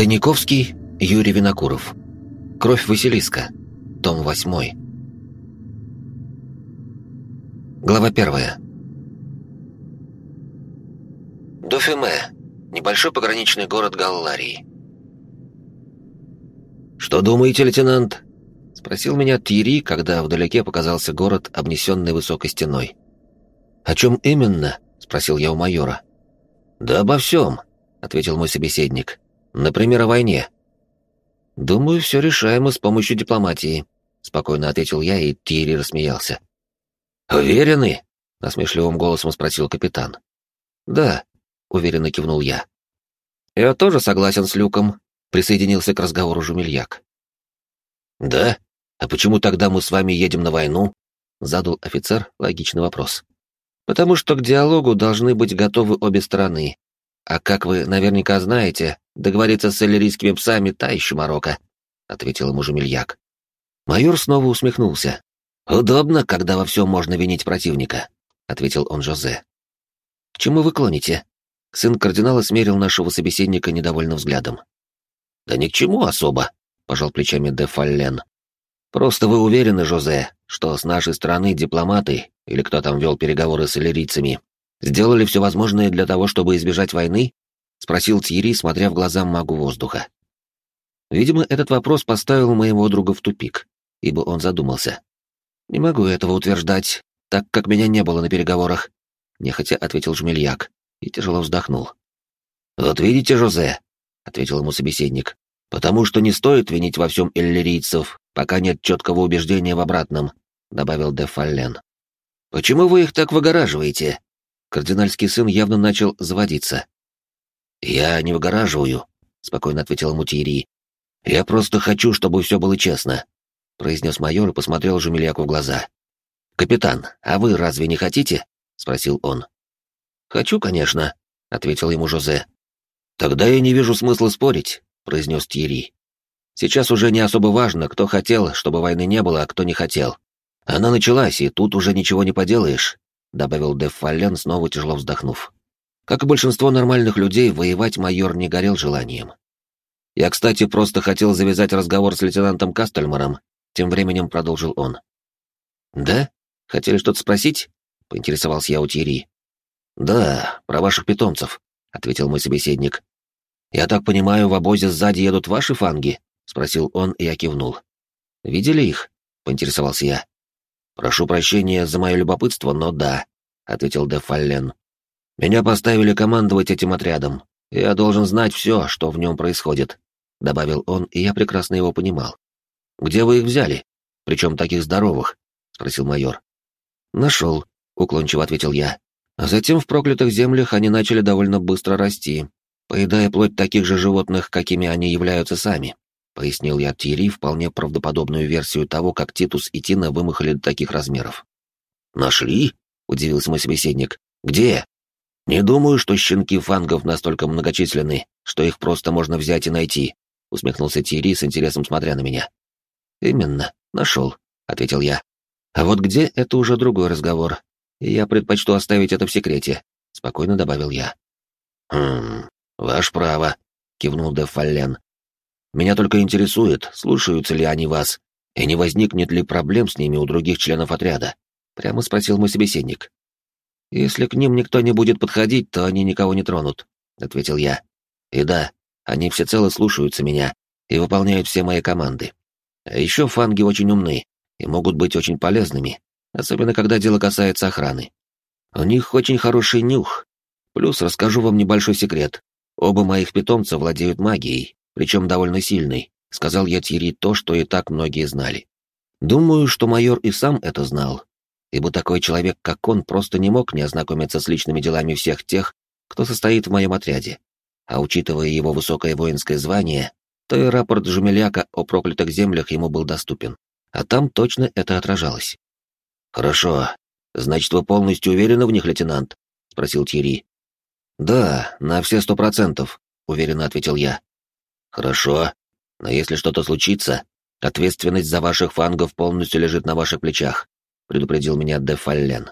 Таниковский Юрий Винокуров. Кровь Василиска. Том 8. Глава 1. Дофиме. Небольшой пограничный город Галларии. «Что думаете, лейтенант?» — спросил меня Тири, когда вдалеке показался город, обнесенный высокой стеной. «О чем именно?» — спросил я у майора. «Да обо всем», — ответил мой собеседник. «Например, о войне». «Думаю, все решаемо с помощью дипломатии», — спокойно ответил я, и Тири рассмеялся. «Уверены?» — насмешливым голосом спросил капитан. «Да», — уверенно кивнул я. «Я тоже согласен с Люком», — присоединился к разговору Жумельяк. «Да? А почему тогда мы с вами едем на войну?» — задал офицер логичный вопрос. «Потому что к диалогу должны быть готовы обе стороны. А как вы наверняка знаете, договориться с эллирийскими псами — та еще морока», — ответил ему Жумельяк. Майор снова усмехнулся. «Удобно, когда во всем можно винить противника», — ответил он Жозе. «К чему вы клоните?» Сын кардинала смерил нашего собеседника недовольным взглядом. «Да ни к чему особо», — пожал плечами де Фаллен. «Просто вы уверены, Жозе, что с нашей стороны дипломаты, или кто там вел переговоры с иллирийцами, сделали все возможное для того, чтобы избежать войны?» — спросил Тьерри, смотря в глаза магу воздуха. Видимо, этот вопрос поставил моего друга в тупик, ибо он задумался. «Не могу этого утверждать, так как меня не было на переговорах», — нехотя ответил Жмельяк и тяжело вздохнул. «Вот видите, Жозе», — ответил ему собеседник, «потому что не стоит винить во всем иллирийцев, пока нет четкого убеждения в обратном», — добавил де Фаллен. «Почему вы их так выгораживаете?» Кардинальский сын явно начал заводиться. «Я не выгораживаю», — спокойно ответил ему. «Я просто хочу, чтобы все было честно», — произнес майор и посмотрел Жумельяку в глаза. «Капитан, а вы разве не хотите?» — спросил он. «Хочу, конечно», — ответил ему Жозе. «Тогда я не вижу смысла спорить», — произнес Тьерри. «Сейчас уже не особо важно, кто хотел, чтобы войны не было, а кто не хотел. Она началась, и тут уже ничего не поделаешь», — добавил Деф Фаллен, снова тяжело вздохнув. Как и большинство нормальных людей, воевать майор не горел желанием. «Я, кстати, просто хотел завязать разговор с лейтенантом Кастельмаром», — тем временем продолжил он. «Да? Хотели что-то спросить?» — поинтересовался я у Тьерри. «Да, про ваших питомцев», — ответил мой собеседник. «Я так понимаю, в обозе сзади едут ваши фанги?» — спросил он, и я кивнул. «Видели их?» — поинтересовался я. «Прошу прощения за мое любопытство, но да», — ответил де Фаллен. «Меня поставили командовать этим отрядом. Я должен знать все, что в нем происходит», — добавил он, и я прекрасно его понимал. «Где вы их взяли? Причем таких здоровых?» — спросил майор. «Нашел», — уклончиво ответил я. А затем в проклятых землях они начали довольно быстро расти, поедая плоть таких же животных, какими они являются сами. Пояснил я Тири вполне правдоподобную версию того, как Титус и Тина вымахали до таких размеров. «Нашли?» — удивился мой собеседник. «Где?» «Не думаю, что щенки фангов настолько многочисленны, что их просто можно взять и найти», — усмехнулся Тири с интересом смотря на меня. «Именно, нашел», — ответил я. «А вот где — это уже другой разговор я предпочту оставить это в секрете», — спокойно добавил я. «Хм, ваш право», — кивнул де Фаллен. «Меня только интересует, слушаются ли они вас, и не возникнет ли проблем с ними у других членов отряда?» — прямо спросил мой собеседник. «Если к ним никто не будет подходить, то они никого не тронут», — ответил я. «И да, они всецело слушаются меня и выполняют все мои команды. А еще фанги очень умны и могут быть очень полезными, особенно когда дело касается охраны. У них очень хороший нюх. Плюс расскажу вам небольшой секрет. Оба моих питомца владеют магией, причем довольно сильной, сказал я Тьерри то, что и так многие знали. Думаю, что майор и сам это знал, ибо такой человек, как он, просто не мог не ознакомиться с личными делами всех тех, кто состоит в моем отряде. А учитывая его высокое воинское звание, то и рапорт Жумеляка о проклятых землях ему был доступен. А там точно это отражалось. «Хорошо. Значит, вы полностью уверены в них, лейтенант?» — спросил Тьерри. «Да, на все сто процентов», — уверенно ответил я. «Хорошо. Но если что-то случится, ответственность за ваших фангов полностью лежит на ваших плечах», — предупредил меня де Фаллен.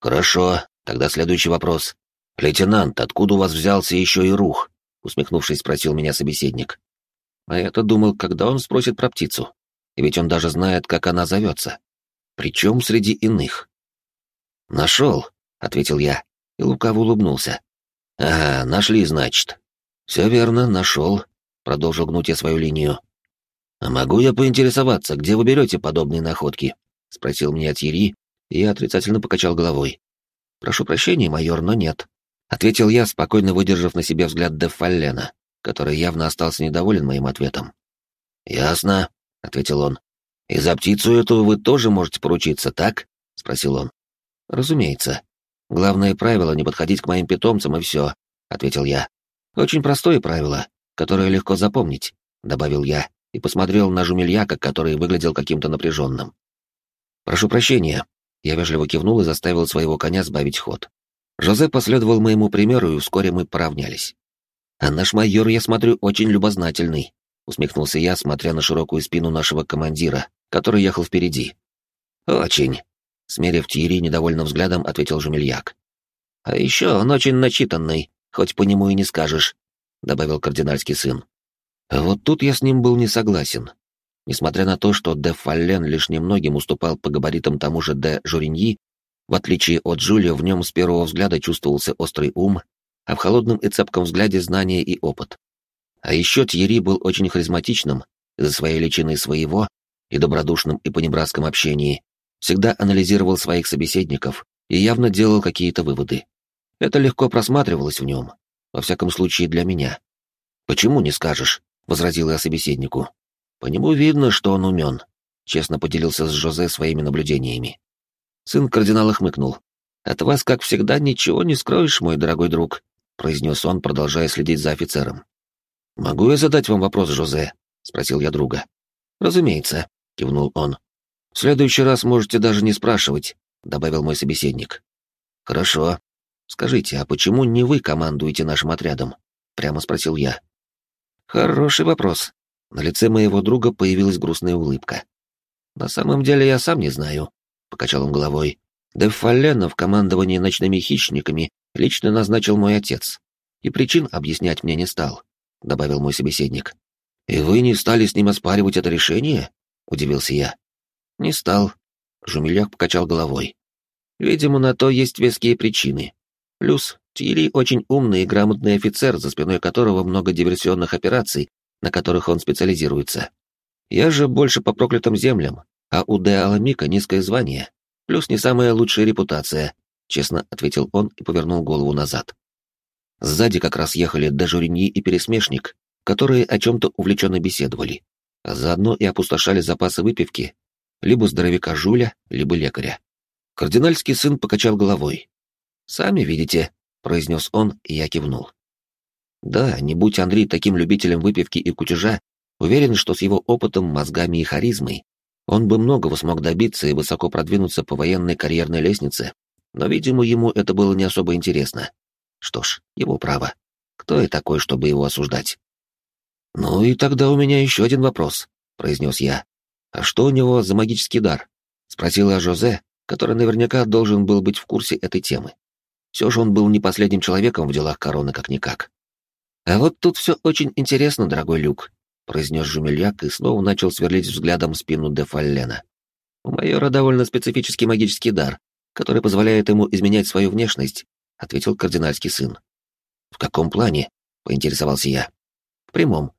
«Хорошо. Тогда следующий вопрос. Лейтенант, откуда у вас взялся еще и рух?» — усмехнувшись, спросил меня собеседник. А я-то думал, когда он спросит про птицу. И ведь он даже знает, как она зовется. Причем среди иных. «Нашел», — ответил я, и лукаво улыбнулся. «Ага, нашли, значит». «Все верно, нашел», — продолжил гнуть я свою линию. «А могу я поинтересоваться, где вы берете подобные находки?» — спросил меня Тьерри, и я отрицательно покачал головой. «Прошу прощения, майор, но нет», — ответил я, спокойно выдержав на себе взгляд Дефаллена, который явно остался недоволен моим ответом. «Ясно», — ответил он. «И за птицу эту вы тоже можете поручиться, так?» — спросил он. «Разумеется. Главное правило — не подходить к моим питомцам, и все», — ответил я. «Очень простое правило, которое легко запомнить», — добавил я и посмотрел на жумельяка, который выглядел каким-то напряженным. «Прошу прощения». Я вежливо кивнул и заставил своего коня сбавить ход. Жозе последовал моему примеру, и вскоре мы поравнялись. «А наш майор, я смотрю, очень любознательный», — усмехнулся я, смотря на широкую спину нашего командира, который ехал впереди. «Очень», — смерив Тири недовольным взглядом, ответил Жумельяк. «А еще он очень начитанный, хоть по нему и не скажешь», — добавил кардинальский сын. Вот тут я с ним был не согласен. Несмотря на то, что де Фаллен лишь немногим уступал по габаритам тому же де Журиньи, в отличие от Жюля, в нем с первого взгляда чувствовался острый ум, а в холодном и цепком взгляде знания и опыт. А еще Тьерри был очень харизматичным из-за своей личины своего и добродушным и понебратском общении, всегда анализировал своих собеседников и явно делал какие-то выводы. Это легко просматривалось в нем, во всяком случае для меня. «Почему не скажешь?» — возразил я собеседнику. «По нему видно, что он умен», — честно поделился с Жозе своими наблюдениями. Сын кардинала хмыкнул. «От вас, как всегда, ничего не скроешь, мой дорогой друг», произнес он, продолжая следить за офицером. «Могу я задать вам вопрос, Жозе?» — спросил я друга. «Разумеется», — кивнул он. «В следующий раз можете даже не спрашивать», — добавил мой собеседник. «Хорошо. Скажите, а почему не вы командуете нашим отрядом?» — прямо спросил я. «Хороший вопрос». На лице моего друга появилась грустная улыбка. «На самом деле я сам не знаю», — покачал он головой. «Дефалена в командовании ночными хищниками лично назначил мой отец. И причин объяснять мне не стал», — добавил мой собеседник. «И вы не стали с ним оспаривать это решение?» — удивился я. «Не стал», — Жумеляк покачал головой. «Видимо, на то есть веские причины. Плюс Тири очень умный и грамотный офицер, за спиной которого много диверсионных операций, на которых он специализируется. Я же больше по проклятым землям, а у Де Аламика низкое звание, плюс не самая лучшая репутация, честно ответил он и повернул голову назад. Сзади как раз ехали Дежуриньи и Пересмешник, которые о чем-то увлеченно беседовали, а заодно и опустошали запасы выпивки либо здоровяка Жуля, либо лекаря. Кардинальский сын покачал головой. «Сами видите», — произнес он, и я кивнул. Да, не будь Андрей таким любителем выпивки и кутежа, уверен, что с его опытом, мозгами и харизмой он бы многого смог добиться и высоко продвинуться по военной карьерной лестнице но, видимо, ему это было не особо интересно. Что ж, его право. Кто я такой, чтобы его осуждать? «Ну и тогда у меня еще один вопрос», — произнес я. «А что у него за магический дар?» — спросила Жозе, который наверняка должен был быть в курсе этой темы. Все же он был не последним человеком в делах короны как-никак. «А вот тут все очень интересно, дорогой Люк», — произнес Жумельяк и снова начал сверлить взглядом спину де Фаллена. «У майора довольно специфический магический дар, который позволяет ему изменять свою внешность», — ответил кардинальский сын. «В каком плане?» — поинтересовался я. «В прямом.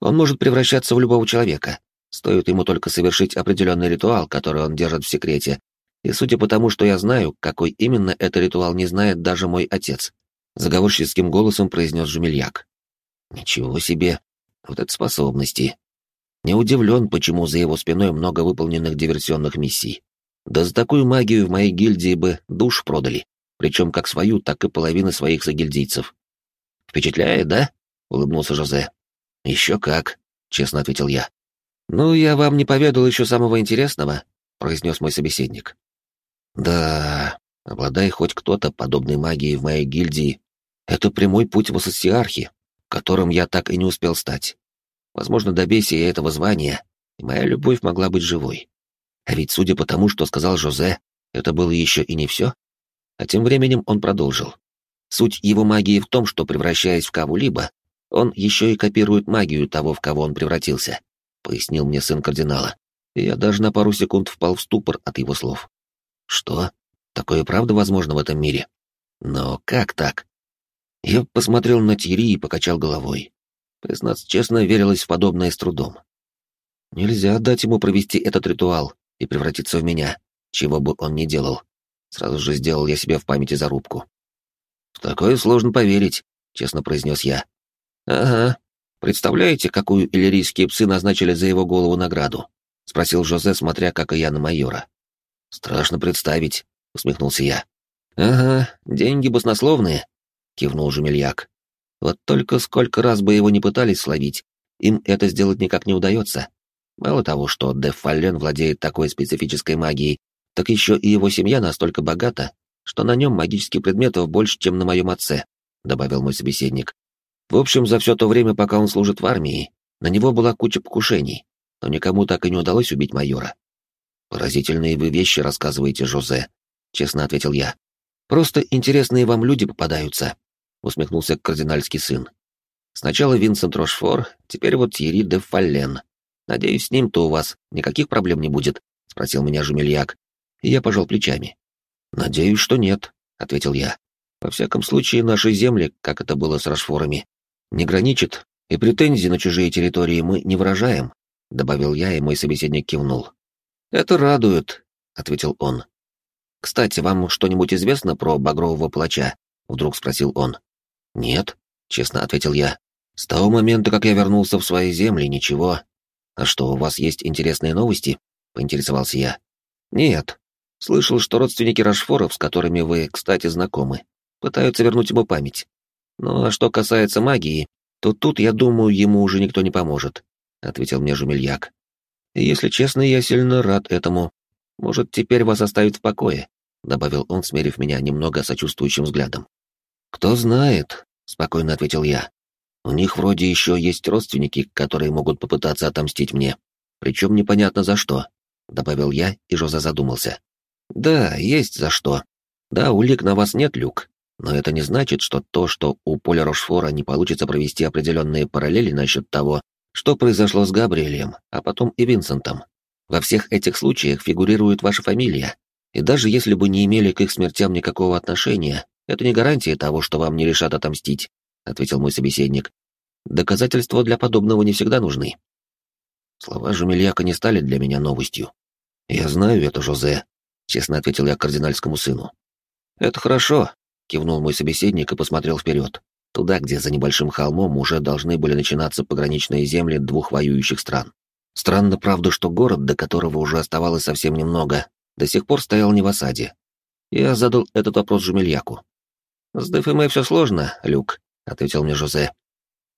Он может превращаться в любого человека. Стоит ему только совершить определенный ритуал, который он держит в секрете. И судя по тому, что я знаю, какой именно это ритуал не знает даже мой отец», — заговорческим голосом произнес Жумельяк. «Ничего себе! Вот это способности!» Не удивлен, почему за его спиной много выполненных диверсионных миссий. Да за такую магию в моей гильдии бы душ продали, причем как свою, так и половины своих сагильдийцев. «Впечатляет, да?» — улыбнулся Жозе. «Еще как», — честно ответил я. «Ну, я вам не поведал еще самого интересного», — произнес мой собеседник. «Да, обладая хоть кто-то подобной магией в моей гильдии, это прямой путь в ассоциархи, которым я так и не успел стать. Возможно, добейся я этого звания, и моя любовь могла быть живой. А ведь, судя по тому, что сказал Жозе, это было еще и не все. А тем временем он продолжил. Суть его магии в том, что, превращаясь в кого-либо, Он еще и копирует магию того, в кого он превратился», — пояснил мне сын кардинала. И я даже на пару секунд впал в ступор от его слов. «Что? Такое правда возможно в этом мире? Но как так?» Я посмотрел на Тири и покачал головой. Признаться честно, верилось в подобное с трудом. Нельзя дать ему провести этот ритуал и превратиться в меня, чего бы он ни делал. Сразу же сделал я себе в памяти зарубку. «В такое сложно поверить», — честно произнес я. «Ага. Представляете, какую иллирийские псы назначили за его голову награду?» — спросил Жозе, смотря, как и я, на майора. «Страшно представить», — усмехнулся я. «Ага, деньги баснословные», — кивнул Жумельяк. «Вот только сколько раз бы его не пытались словить, им это сделать никак не удается. Мало того, что Деф Фаллен владеет такой специфической магией, так еще и его семья настолько богата, что на нем магических предметов больше, чем на моем отце», — добавил мой собеседник. В общем, за все то время, пока он служит в армии, на него была куча покушений, но никому так и не удалось убить майора. «Поразительные вы вещи рассказываете, Жозе», — честно ответил я. «Просто интересные вам люди попадаются», — усмехнулся кардинальский сын. «Сначала Винсент Рошфор, теперь вот Тьерри де Фаллен. Надеюсь, с ним-то у вас никаких проблем не будет?» — спросил меня Жумельяк, и я пожал плечами. «Надеюсь, что нет», — ответил я. «Во всяком случае, наши земли, как это было с Рошфорами, не граничит, и претензий на чужие территории мы не выражаем», — добавил я, и мой собеседник кивнул. «Это радует», — ответил он. «Кстати, вам что-нибудь известно про багрового плача?» — вдруг спросил он. «Нет», — честно ответил я. «С того момента, как я вернулся в свои земли, ничего. А что, у вас есть интересные новости?» — поинтересовался я. «Нет. Слышал, что родственники Рашфоров, с которыми вы, кстати, знакомы, пытаются вернуть ему память. Ну а что касается магии, то тут, я думаю, ему уже никто не поможет», — ответил мне Жумельяк. «И если честно, я сильно рад этому. Может, теперь вас оставят в покое», — добавил он, смерив меня немного сочувствующим взглядом. «Кто знает», — спокойно ответил я. «У них вроде еще есть родственники, которые могут попытаться отомстить мне. Причем непонятно за что», — добавил я, и Жоза задумался. «Да, есть за что. Да, улик на вас нет, Люк, но это не значит, что то, что у Поля Рошфора не получится провести определенные параллели насчет того, что произошло с Габриэлем, а потом и Винсентом. Во всех этих случаях фигурирует ваша фамилия, и даже если бы не имели к их смертям никакого отношения, это не гарантия того, что вам не решат отомстить, — ответил мой собеседник. Доказательства для подобного не всегда нужны. Слова Жумельяка не стали для меня новостью. «Я знаю это, Жозе», — честно ответил я кардинальскому сыну. «Это хорошо кивнул мой собеседник и посмотрел вперед, туда, где за небольшим холмом уже должны были начинаться пограничные земли двух воюющих стран. Странно, правда, что город, до которого уже оставалось совсем немного, до сих пор стоял не в осаде. Я задал этот вопрос Жумельяку. «С ДФМ все сложно, Люк», — ответил мне Жозе.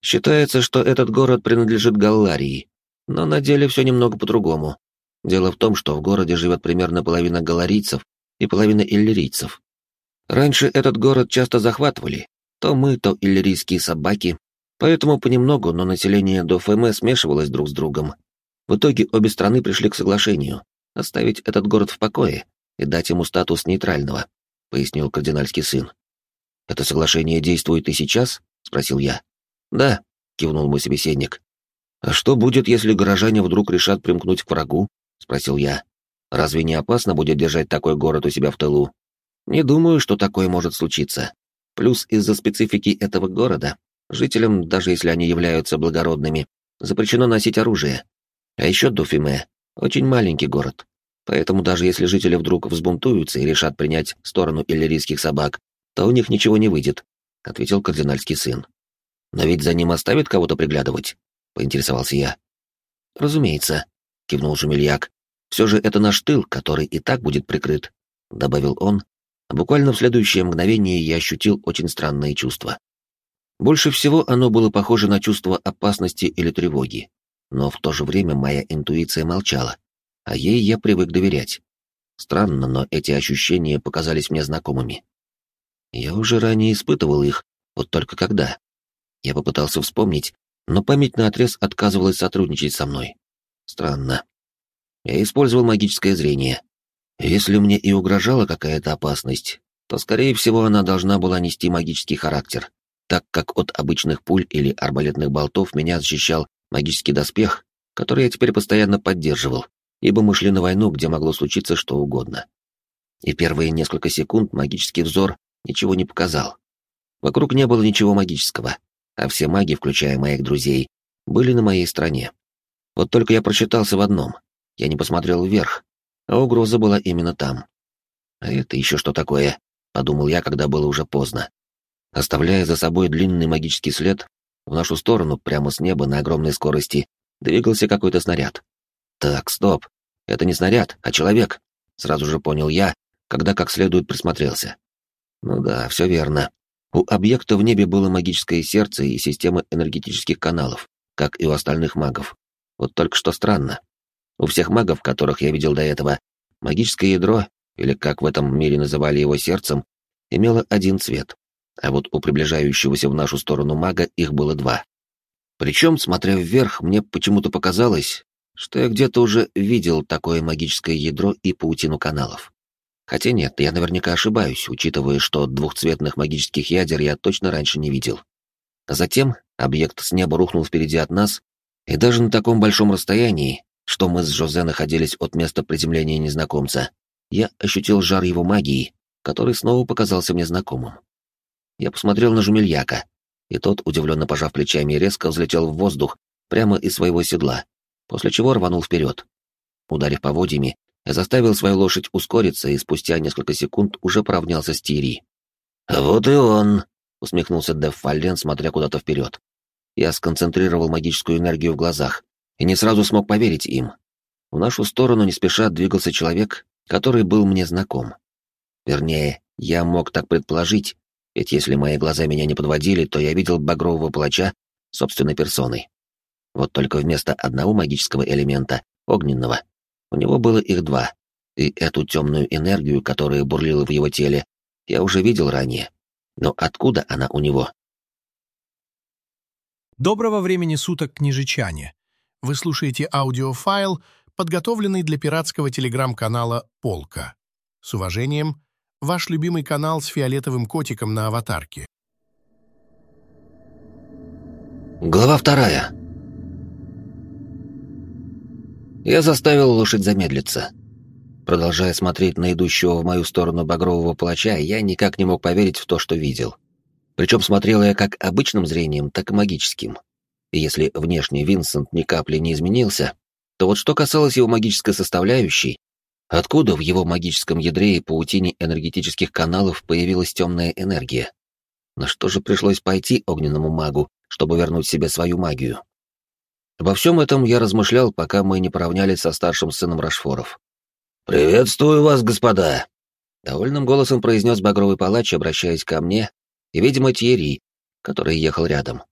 «Считается, что этот город принадлежит Галларии, но на деле все немного по-другому. Дело в том, что в городе живет примерно половина галарийцев и половина иллирийцев. Раньше этот город часто захватывали, то мы, то иллирийские собаки, поэтому понемногу, но население до смешивалось друг с другом. В итоге обе страны пришли к соглашению оставить этот город в покое и дать ему статус нейтрального, пояснил кардинальский сын. «Это соглашение действует и сейчас?» — спросил я. «Да», — кивнул мой собеседник. «А что будет, если горожане вдруг решат примкнуть к врагу?» — спросил я. «Разве не опасно будет держать такой город у себя в тылу?» Не думаю, что такое может случиться. Плюс из-за специфики этого города, жителям, даже если они являются благородными, запрещено носить оружие. А еще Дуфиме — очень маленький город. Поэтому даже если жители вдруг взбунтуются и решат принять сторону иллирийских собак, то у них ничего не выйдет, — ответил кардинальский сын. «Но ведь за ним оставят кого-то приглядывать?» — поинтересовался я. «Разумеется», — кивнул Жумельяк. «Все же это наш тыл, который и так будет прикрыт», — добавил он, буквально в следующее мгновение я ощутил очень странное чувство. Больше всего оно было похоже на чувство опасности или тревоги, но в то же время моя интуиция молчала, а ей я привык доверять. Странно, но эти ощущения показались мне знакомыми. Я уже ранее испытывал их, вот только когда. Я попытался вспомнить, но память наотрез отказывалась сотрудничать со мной. Странно. Я использовал магическое зрение, если мне и угрожала какая-то опасность, то, скорее всего, она должна была нести магический характер, так как от обычных пуль или арбалетных болтов меня защищал магический доспех, который я теперь постоянно поддерживал, ибо мы шли на войну, где могло случиться что угодно. И первые несколько секунд магический взор ничего не показал. Вокруг не было ничего магического, а все маги, включая моих друзей, были на моей стороне. Вот только я прочитался в одном. Я не посмотрел вверх, а угроза была именно там. А это еще что такое? Подумал я, когда было уже поздно. Оставляя за собой длинный магический след, в нашу сторону, прямо с неба на огромной скорости, двигался какой-то снаряд. Так, стоп. Это не снаряд, а человек. Сразу же понял я, когда как следует присмотрелся. Ну да, все верно. У объекта в небе было магическое сердце и система энергетических каналов, как и у остальных магов. Вот только что странно. У всех магов, которых я видел до этого, магическое ядро, или как в этом мире называли его сердцем, имело один цвет. А вот у приближающегося в нашу сторону мага их было два. Причем, смотря вверх, мне почему-то показалось, что я где-то уже видел такое магическое ядро и паутину каналов. Хотя нет, я наверняка ошибаюсь, учитывая, что двухцветных магических ядер я точно раньше не видел. Затем объект с неба рухнул впереди от нас, и даже на таком большом расстоянии, что мы с Жозе находились от места приземления незнакомца, я ощутил жар его магии, который снова показался мне знакомым. Я посмотрел на Жумельяка, и тот, удивленно пожав плечами, резко взлетел в воздух прямо из своего седла, после чего рванул вперед. Ударив поводьями, я заставил свою лошадь ускориться и спустя несколько секунд уже поравнялся с Тири. «Вот и он!» — усмехнулся Деф Фаллен, смотря куда-то вперед. Я сконцентрировал магическую энергию в глазах и не сразу смог поверить им. В нашу сторону не спеша двигался человек, который был мне знаком. Вернее, я мог так предположить, ведь если мои глаза меня не подводили, то я видел багрового палача собственной персоной. Вот только вместо одного магического элемента, огненного, у него было их два, и эту темную энергию, которая бурлила в его теле, я уже видел ранее. Но откуда она у него? Доброго времени суток, княжичане! Вы слушаете аудиофайл, подготовленный для пиратского телеграм-канала «Полка». С уважением, ваш любимый канал с фиолетовым котиком на аватарке. Глава вторая. Я заставил лошадь замедлиться. Продолжая смотреть на идущего в мою сторону багрового плача, я никак не мог поверить в то, что видел. Причем смотрел я как обычным зрением, так и магическим. И если внешне Винсент ни капли не изменился, то вот что касалось его магической составляющей, откуда в его магическом ядре и паутине энергетических каналов появилась темная энергия? На что же пришлось пойти огненному магу, чтобы вернуть себе свою магию? Обо всем этом я размышлял, пока мы не поравнялись со старшим сыном Рашфоров. «Приветствую вас, господа!» Довольным голосом произнес Багровый Палач, обращаясь ко мне, и, видимо, Тьерри, который ехал рядом.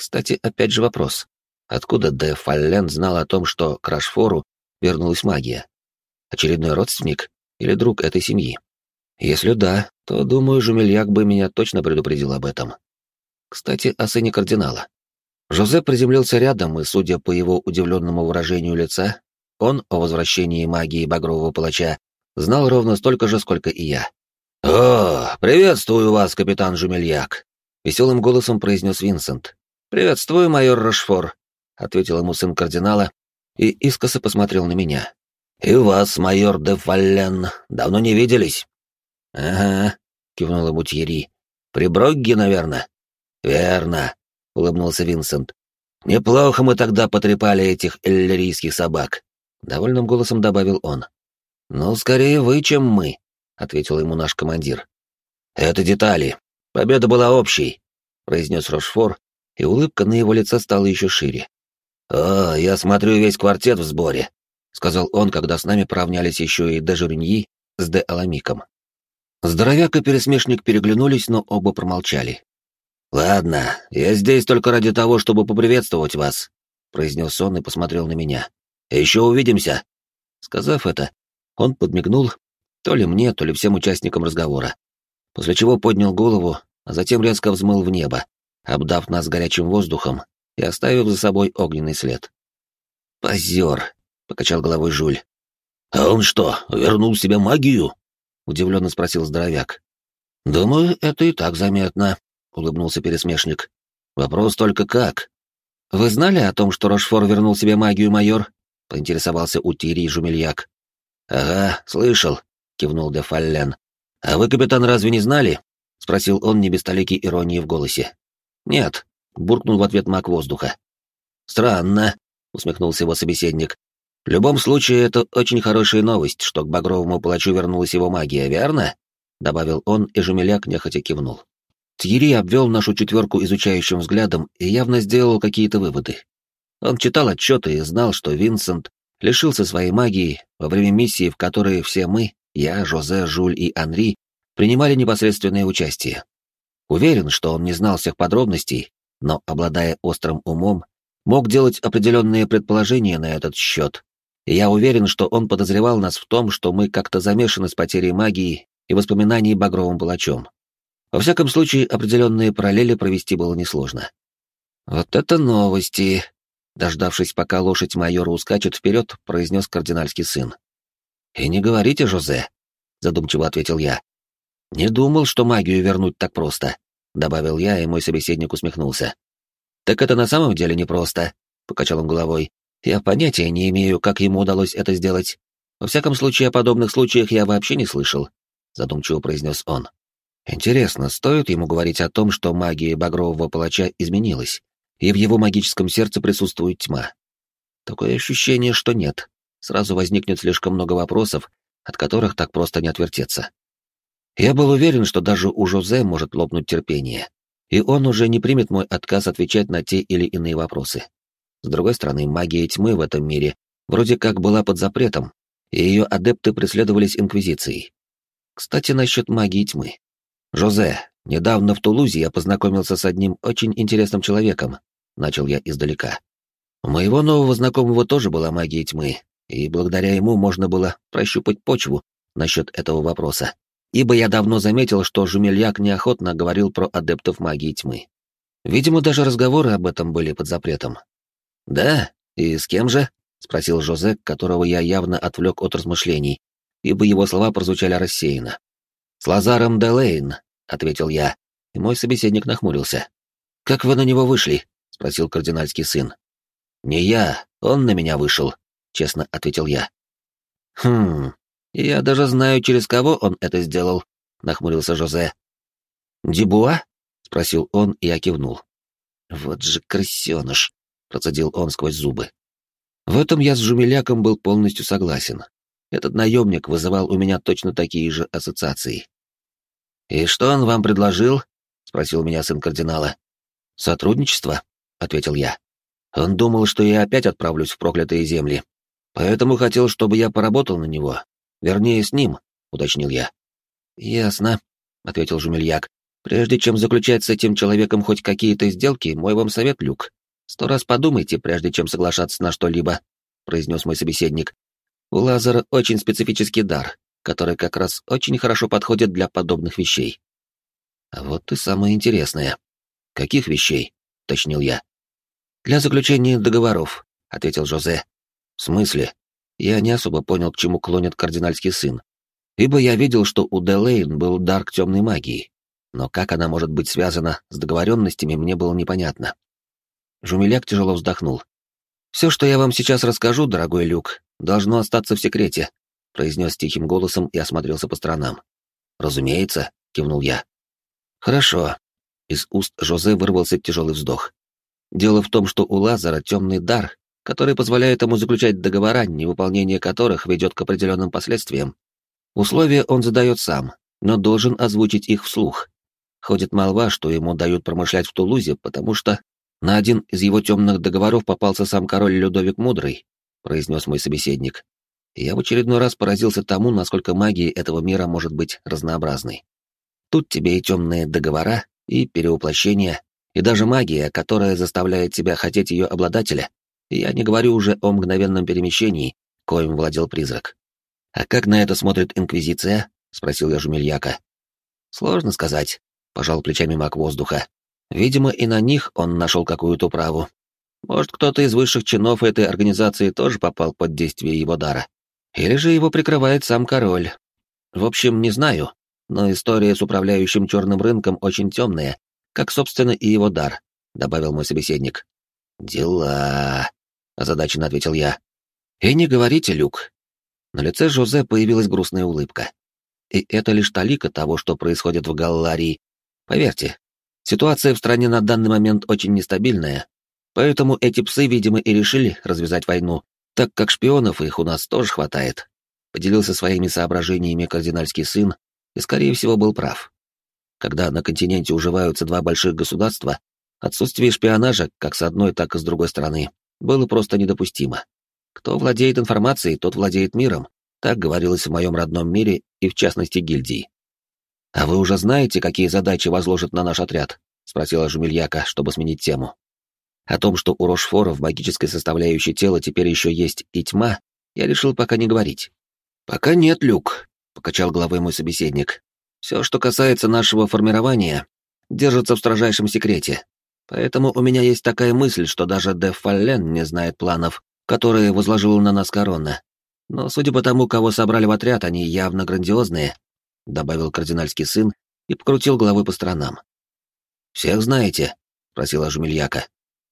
Кстати, опять же вопрос. Откуда Де Фаллен знал о том, что к Рашфору вернулась магия? Очередной родственник или друг этой семьи? Если да, то, думаю, Жумельяк бы меня точно предупредил об этом. Кстати, о сыне кардинала. Жозе приземлился рядом, и, судя по его удивленному выражению лица, он о возвращении магии Багрового Палача знал ровно столько же, сколько и я. «О, приветствую вас, капитан Жумельяк!» — веселым голосом произнес Винсент. «Приветствую, майор Рошфор», — ответил ему сын кардинала и искоса посмотрел на меня. «И вас, майор де Фаллен, давно не виделись?» «Ага», — кивнул ему Тьерри. «При Брогге, наверное?» «Верно улыбнулся Винсент. «Неплохо мы тогда потрепали этих эллирийских собак», — довольным голосом добавил он. «Ну, скорее вы, чем мы», — ответил ему наш командир. «Это детали. Победа была общей», — произнес Рошфор, и улыбка на его лице стала еще шире. «О, я смотрю весь квартет в сборе», — сказал он, когда с нами поравнялись еще и Дежуриньи с Де Аламиком. Здоровяк и пересмешник переглянулись, но оба промолчали. «Ладно, я здесь только ради того, чтобы поприветствовать вас», — произнес он и посмотрел на меня. «Еще увидимся». Сказав это, он подмигнул то ли мне, то ли всем участникам разговора, после чего поднял голову, а затем резко взмыл в небо, обдав нас горячим воздухом и оставив за собой огненный след. «Позер», — покачал головой Жуль. «А он что, вернул себе магию?» — удивленно спросил здоровяк. «Думаю, это и так заметно», — улыбнулся пересмешник. «Вопрос только как?» «Вы знали о том, что Рошфор вернул себе магию, майор?» — поинтересовался у Тири Жумельяк. «Ага, слышал», — кивнул де Фаллен. «А вы, капитан, разве не знали?» — спросил он не без толики иронии в голосе. «Нет», — буркнул в ответ маг воздуха. «Странно», — усмехнулся его собеседник. «В любом случае, это очень хорошая новость, что к Багровому палачу вернулась его магия, верно?» — добавил он, и Жумеляк нехотя кивнул. Тьерри обвел нашу четверку изучающим взглядом и явно сделал какие-то выводы. Он читал отчеты и знал, что Винсент лишился своей магии во время миссии, в которой все мы, я, Жозе, Жуль и Анри, принимали непосредственное участие. Уверен, что он не знал всех подробностей, но, обладая острым умом, мог делать определенные предположения на этот счет. И я уверен, что он подозревал нас в том, что мы как-то замешаны с потерей магии и воспоминаний Багровым Палачом. Во всяком случае, определенные параллели провести было несложно. «Вот это новости!» Дождавшись, пока лошадь майора ускачет вперед, произнес кардинальский сын. «И не говорите, Жозе», — задумчиво ответил я. «Не думал, что магию вернуть так просто», — добавил я, и мой собеседник усмехнулся. «Так это на самом деле непросто», — покачал он головой. «Я понятия не имею, как ему удалось это сделать. Во всяком случае, о подобных случаях я вообще не слышал», — задумчиво произнес он. «Интересно, стоит ему говорить о том, что магия багрового палача изменилась, и в его магическом сердце присутствует тьма? Такое ощущение, что нет. Сразу возникнет слишком много вопросов, от которых так просто не отвертеться. Я был уверен, что даже у Жозе может лопнуть терпение, и он уже не примет мой отказ отвечать на те или иные вопросы. С другой стороны, магия тьмы в этом мире вроде как была под запретом, и ее адепты преследовались Инквизицией. Кстати, насчет магии тьмы. «Жозе, недавно в Тулузе я познакомился с одним очень интересным человеком», — начал я издалека. У моего нового знакомого тоже была магия тьмы, и благодаря ему можно было прощупать почву насчет этого вопроса ибо я давно заметил, что Жумельяк неохотно говорил про адептов магии тьмы. Видимо, даже разговоры об этом были под запретом. «Да? И с кем же?» — спросил Жозе, которого я явно отвлек от размышлений, ибо его слова прозвучали рассеянно. «С Лазаром Делейн», — ответил я, и мой собеседник нахмурился. «Как вы на него вышли?» — спросил кардинальский сын. «Не я, он на меня вышел», — честно ответил я. «Хм, «Я даже знаю, через кого он это сделал», — нахмурился Жозе. «Дебуа?» — спросил он, и я. «Вот же крысеныш!» — процедил он сквозь зубы. В этом я с Жумеляком был полностью согласен. Этот наемник вызывал у меня точно такие же ассоциации. «И что он вам предложил?» — спросил меня сын кардинала. «Сотрудничество», — ответил я. Он думал, что я опять отправлюсь в проклятые земли, поэтому хотел, чтобы я поработал на него, Вернее, с ним, уточнил я. Ясно, ответил Жумельяк. Прежде чем заключать с этим человеком хоть какие-то сделки, мой вам совет, Люк. Сто раз подумайте, прежде чем соглашаться на что-либо, произнес мой собеседник. У Лазара очень специфический дар, который как раз очень хорошо подходит для подобных вещей. А вот и самое интересное. Каких вещей? уточнил я. Для заключения договоров, ответил Жозе. В смысле? Я не особо понял, к чему клонит кардинальский сын, ибо я видел, что у Делейн был дар к темной магии, но как она может быть связана с договоренностями, мне было непонятно. Жумеляк тяжело вздохнул. «Все, что я вам сейчас расскажу, дорогой Люк, должно остаться в секрете», произнес тихим голосом и осмотрелся по сторонам. «Разумеется», — кивнул я. «Хорошо». Из уст Жозе вырвался тяжелый вздох. «Дело в том, что у Лазара темный дар, который позволяет ему заключать договора, невыполнение которых ведет к определенным последствиям. Условия он задает сам, но должен озвучить их вслух. Ходит молва, что ему дают промышлять в Тулузе, потому что на один из его темных договоров попался сам король Людовик Мудрый, произнес мой собеседник. я в очередной раз поразился тому, насколько магия этого мира может быть разнообразной. Тут тебе и темные договора, и перевоплощения, и даже магия, которая заставляет тебя хотеть ее обладателя. Я не говорю уже о мгновенном перемещении, коим владел призрак. «А как на это смотрит Инквизиция?» — спросил я Жумельяка. «Сложно сказать», — пожал плечами маг воздуха. «Видимо, и на них он нашел какую-то праву. Может, кто-то из высших чинов этой организации тоже попал под действие его дара. Или же его прикрывает сам король. В общем, не знаю, но история с управляющим черным рынком очень темная, как, собственно, и его дар», — добавил мой собеседник. «Дела», — озадаченно ответил я. «И не говорите, Люк». На лице Жозе появилась грустная улыбка. И это лишь талика того, что происходит в Галларии. Поверьте, ситуация в стране на данный момент очень нестабильная, поэтому эти псы, видимо, и решили развязать войну, так как шпионов их у нас тоже хватает. Поделился своими соображениями кардинальский сын и, скорее всего, был прав. Когда на континенте уживаются два больших государства, отсутствие шпионажа как с одной, так и с другой стороны было просто недопустимо. Кто владеет информацией, тот владеет миром, так говорилось в моем родном мире и в частности гильдии. «А вы уже знаете, какие задачи возложат на наш отряд?» — спросила Жумельяка, чтобы сменить тему. О том, что у Рошфора в магической составляющей тела теперь еще есть и тьма, я решил пока не говорить. «Пока нет, Люк», — покачал головой мой собеседник. «Все, что касается нашего формирования, держится в строжайшем секрете. Поэтому у меня есть такая мысль, что даже Деф Фаллен не знает планов, которые возложила на нас корона. Но судя по тому, кого собрали в отряд, они явно грандиозные», — добавил кардинальский сын и покрутил головой по сторонам. «Всех знаете?» — спросила Жумельяка.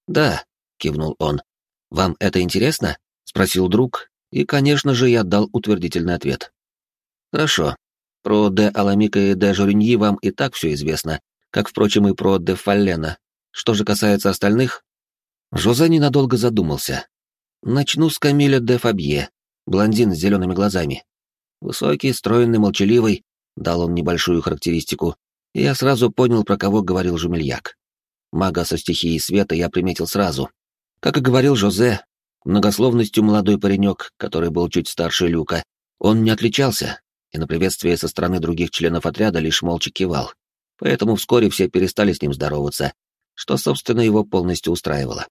«Да», — кивнул он. «Вам это интересно?» — спросил друг, и, конечно же, я дал утвердительный ответ. «Хорошо. Про де Аламика и де Журиньи вам и так все известно, как, впрочем, и про де Фаллена. Что же касается остальных...» Жозе ненадолго задумался. «Начну с Камиля де Фабье, блондин с зелеными глазами. Высокий, стройный, молчаливый, дал он небольшую характеристику, я сразу понял, про кого говорил Жумельяк. Мага со стихией света я приметил сразу. Как и говорил Жозе, многословностью молодой паренек, который был чуть старше Люка, он не отличался, и на приветствие со стороны других членов отряда лишь молча кивал. Поэтому вскоре все перестали с ним здороваться, что, собственно, его полностью устраивало.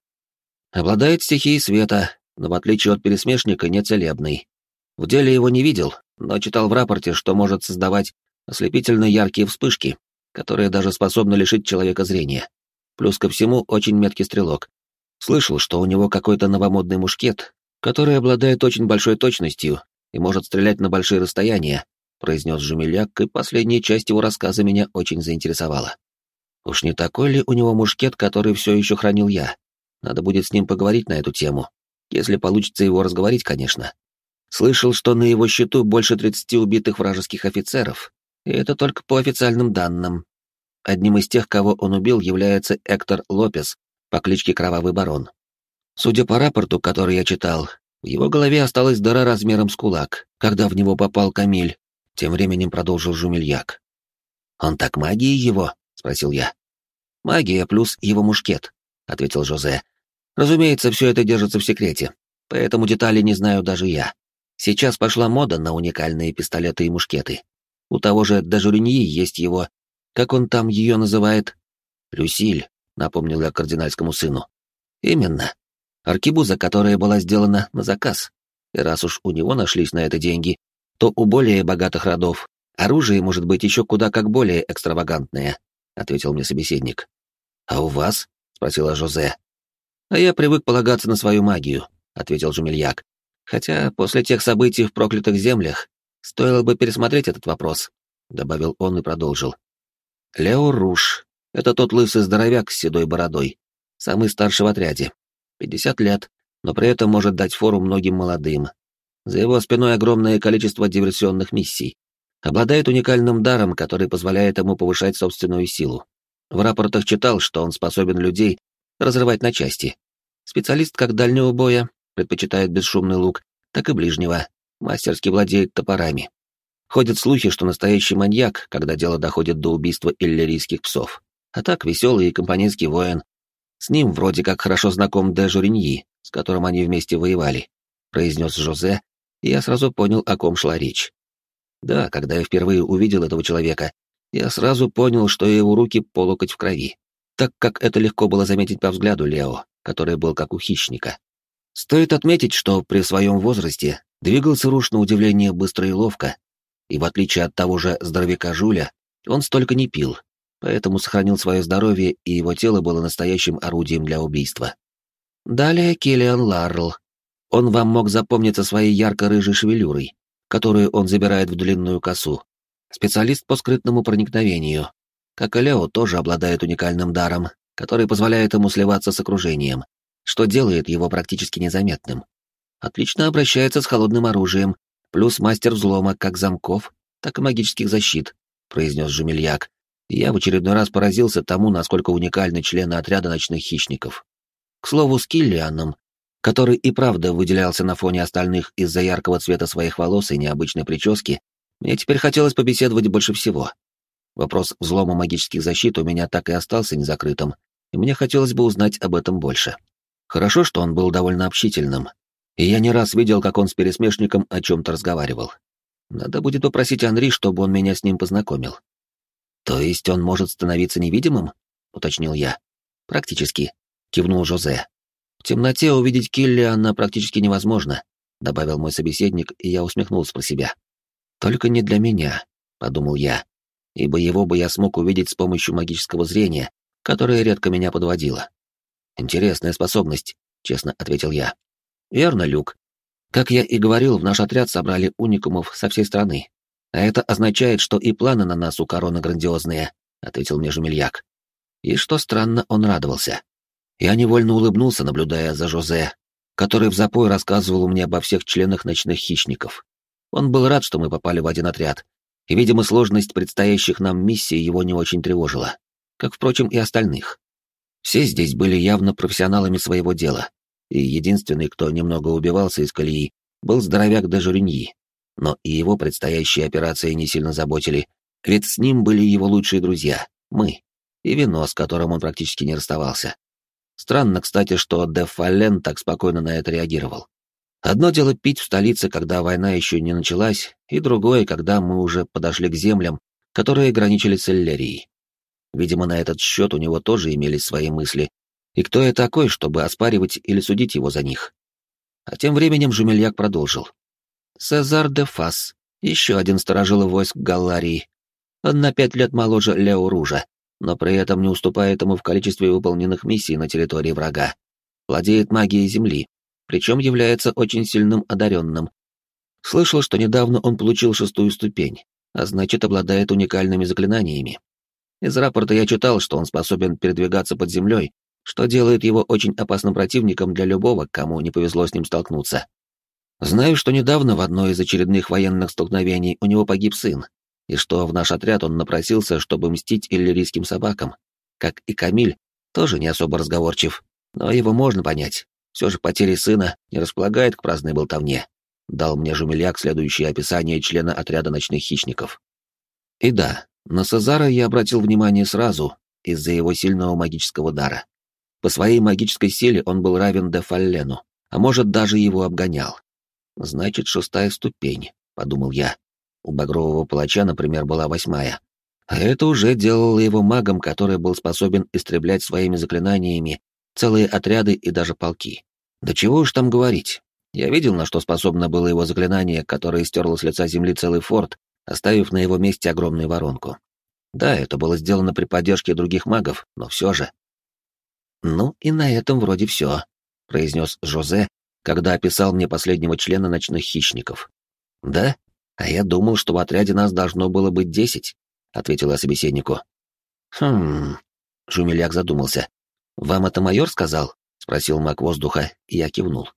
Обладает стихией света, но в отличие от пересмешника не целебный. В деле его не видел, но читал в рапорте, что может создавать ослепительно яркие вспышки, которые даже способны лишить человека зрения. Плюс ко всему, очень меткий стрелок. Слышал, что у него какой-то новомодный мушкет, который обладает очень большой точностью и может стрелять на большие расстояния, произнес Жумеляк, и последняя часть его рассказа меня очень заинтересовала. Уж не такой ли у него мушкет, который все еще хранил я? Надо будет с ним поговорить на эту тему. Если получится его разговорить, конечно. Слышал, что на его счету больше 30 убитых вражеских офицеров, и это только по официальным данным, Одним из тех, кого он убил, является Эктор Лопес по кличке Кровавый Барон. Судя по рапорту, который я читал, в его голове осталась дыра размером с кулак, когда в него попал Камиль. Тем временем продолжил Жумельяк. «Он так магией его?» — спросил я. «Магия плюс его мушкет», — ответил Жозе. «Разумеется, все это держится в секрете, поэтому детали не знаю даже я. Сейчас пошла мода на уникальные пистолеты и мушкеты. У того же Дежуриньи есть его как он там ее называет? Люсиль, напомнил я кардинальскому сыну. Именно. Аркибуза, которая была сделана на заказ. И раз уж у него нашлись на это деньги, то у более богатых родов оружие может быть еще куда как более экстравагантное, ответил мне собеседник. А у вас? спросила Жозе. А я привык полагаться на свою магию, ответил Жумельяк. Хотя после тех событий в проклятых землях стоило бы пересмотреть этот вопрос, добавил он и продолжил. Лео Руш. Это тот лысый здоровяк с седой бородой. Самый старший в отряде. 50 лет, но при этом может дать фору многим молодым. За его спиной огромное количество диверсионных миссий. Обладает уникальным даром, который позволяет ему повышать собственную силу. В рапортах читал, что он способен людей разрывать на части. Специалист как дальнего боя, предпочитает бесшумный лук, так и ближнего, мастерски владеет топорами. Ходят слухи, что настоящий маньяк, когда дело доходит до убийства иллирийских псов. А так веселый и компанейский воин. С ним вроде как хорошо знаком Де Журиньи, с которым они вместе воевали, произнес Жозе, и я сразу понял, о ком шла речь. Да, когда я впервые увидел этого человека, я сразу понял, что его руки по в крови, так как это легко было заметить по взгляду Лео, который был как у хищника. Стоит отметить, что при своем возрасте двигался Руш на удивление быстро и ловко, и в отличие от того же здоровяка Жуля, он столько не пил, поэтому сохранил свое здоровье, и его тело было настоящим орудием для убийства. Далее Киллиан Ларл. Он вам мог запомниться своей ярко-рыжей шевелюрой, которую он забирает в длинную косу. Специалист по скрытному проникновению. как и Лео, тоже обладает уникальным даром, который позволяет ему сливаться с окружением, что делает его практически незаметным. Отлично обращается с холодным оружием, плюс мастер взлома как замков, так и магических защит, произнес Жемельяк. Я в очередной раз поразился тому, насколько уникальны члены отряда ночных хищников. К слову, с Киллианом, который и правда выделялся на фоне остальных из-за яркого цвета своих волос и необычной прически, мне теперь хотелось побеседовать больше всего. Вопрос взлома магических защит у меня так и остался незакрытым, и мне хотелось бы узнать об этом больше. Хорошо, что он был довольно общительным, и я не раз видел, как он с пересмешником о чем-то разговаривал. Надо будет попросить Анри, чтобы он меня с ним познакомил. То есть он может становиться невидимым? уточнил я. Практически, кивнул Жозе. В темноте увидеть Киллиана практически невозможно, добавил мой собеседник, и я усмехнулся про себя. Только не для меня, подумал я, ибо его бы я смог увидеть с помощью магического зрения, которое редко меня подводило. Интересная способность, честно ответил я. Верно, Люк. Как я и говорил, в наш отряд собрали уникумов со всей страны. А это означает, что и планы на нас у короны грандиозные, ответил мне Жумельяк. И что странно, он радовался. Я невольно улыбнулся, наблюдая за Жозе, который в запой рассказывал мне обо всех членах ночных хищников. Он был рад, что мы попали в один отряд, и, видимо, сложность предстоящих нам миссий его не очень тревожила, как, впрочем, и остальных. Все здесь были явно профессионалами своего дела, и единственный, кто немного убивался из колеи, был здоровяк де Журиньи. Но и его предстоящие операции не сильно заботили, ведь с ним были его лучшие друзья, мы, и вино, с которым он практически не расставался. Странно, кстати, что де Фаллен так спокойно на это реагировал. Одно дело пить в столице, когда война еще не началась, и другое, когда мы уже подошли к землям, которые граничили с Эллерией. Видимо, на этот счет у него тоже имелись свои мысли, и кто я такой, чтобы оспаривать или судить его за них? А тем временем Жумельяк продолжил. Сезар де Фас, еще один сторожил войск Галларии. Он на пять лет моложе Лео Ружа, но при этом не уступает ему в количестве выполненных миссий на территории врага. Владеет магией Земли, причем является очень сильным одаренным. Слышал, что недавно он получил шестую ступень, а значит, обладает уникальными заклинаниями. Из рапорта я читал, что он способен передвигаться под землей что делает его очень опасным противником для любого, кому не повезло с ним столкнуться. Знаю, что недавно в одной из очередных военных столкновений у него погиб сын, и что в наш отряд он напросился, чтобы мстить иллирийским собакам. Как и Камиль, тоже не особо разговорчив, но его можно понять. Все же потери сына не располагает к праздной болтовне. Дал мне Жумельяк следующее описание члена отряда ночных хищников. И да, на Сезара я обратил внимание сразу, из-за его сильного магического дара. По своей магической силе он был равен Дефаллену, а может, даже его обгонял. Значит, шестая ступень, подумал я. У Багрового Палача, например, была восьмая. А это уже делало его магом, который был способен истреблять своими заклинаниями целые отряды и даже полки. Да чего уж там говорить. Я видел, на что способно было его заклинание, которое стерло с лица земли целый форт, оставив на его месте огромную воронку. Да, это было сделано при поддержке других магов, но все же. «Ну и на этом вроде все», — произнес Жозе, когда описал мне последнего члена ночных хищников. «Да? А я думал, что в отряде нас должно было быть десять», — ответила собеседнику. «Хм...» — Жумеляк задумался. «Вам это майор сказал?» — спросил маг воздуха, и я кивнул.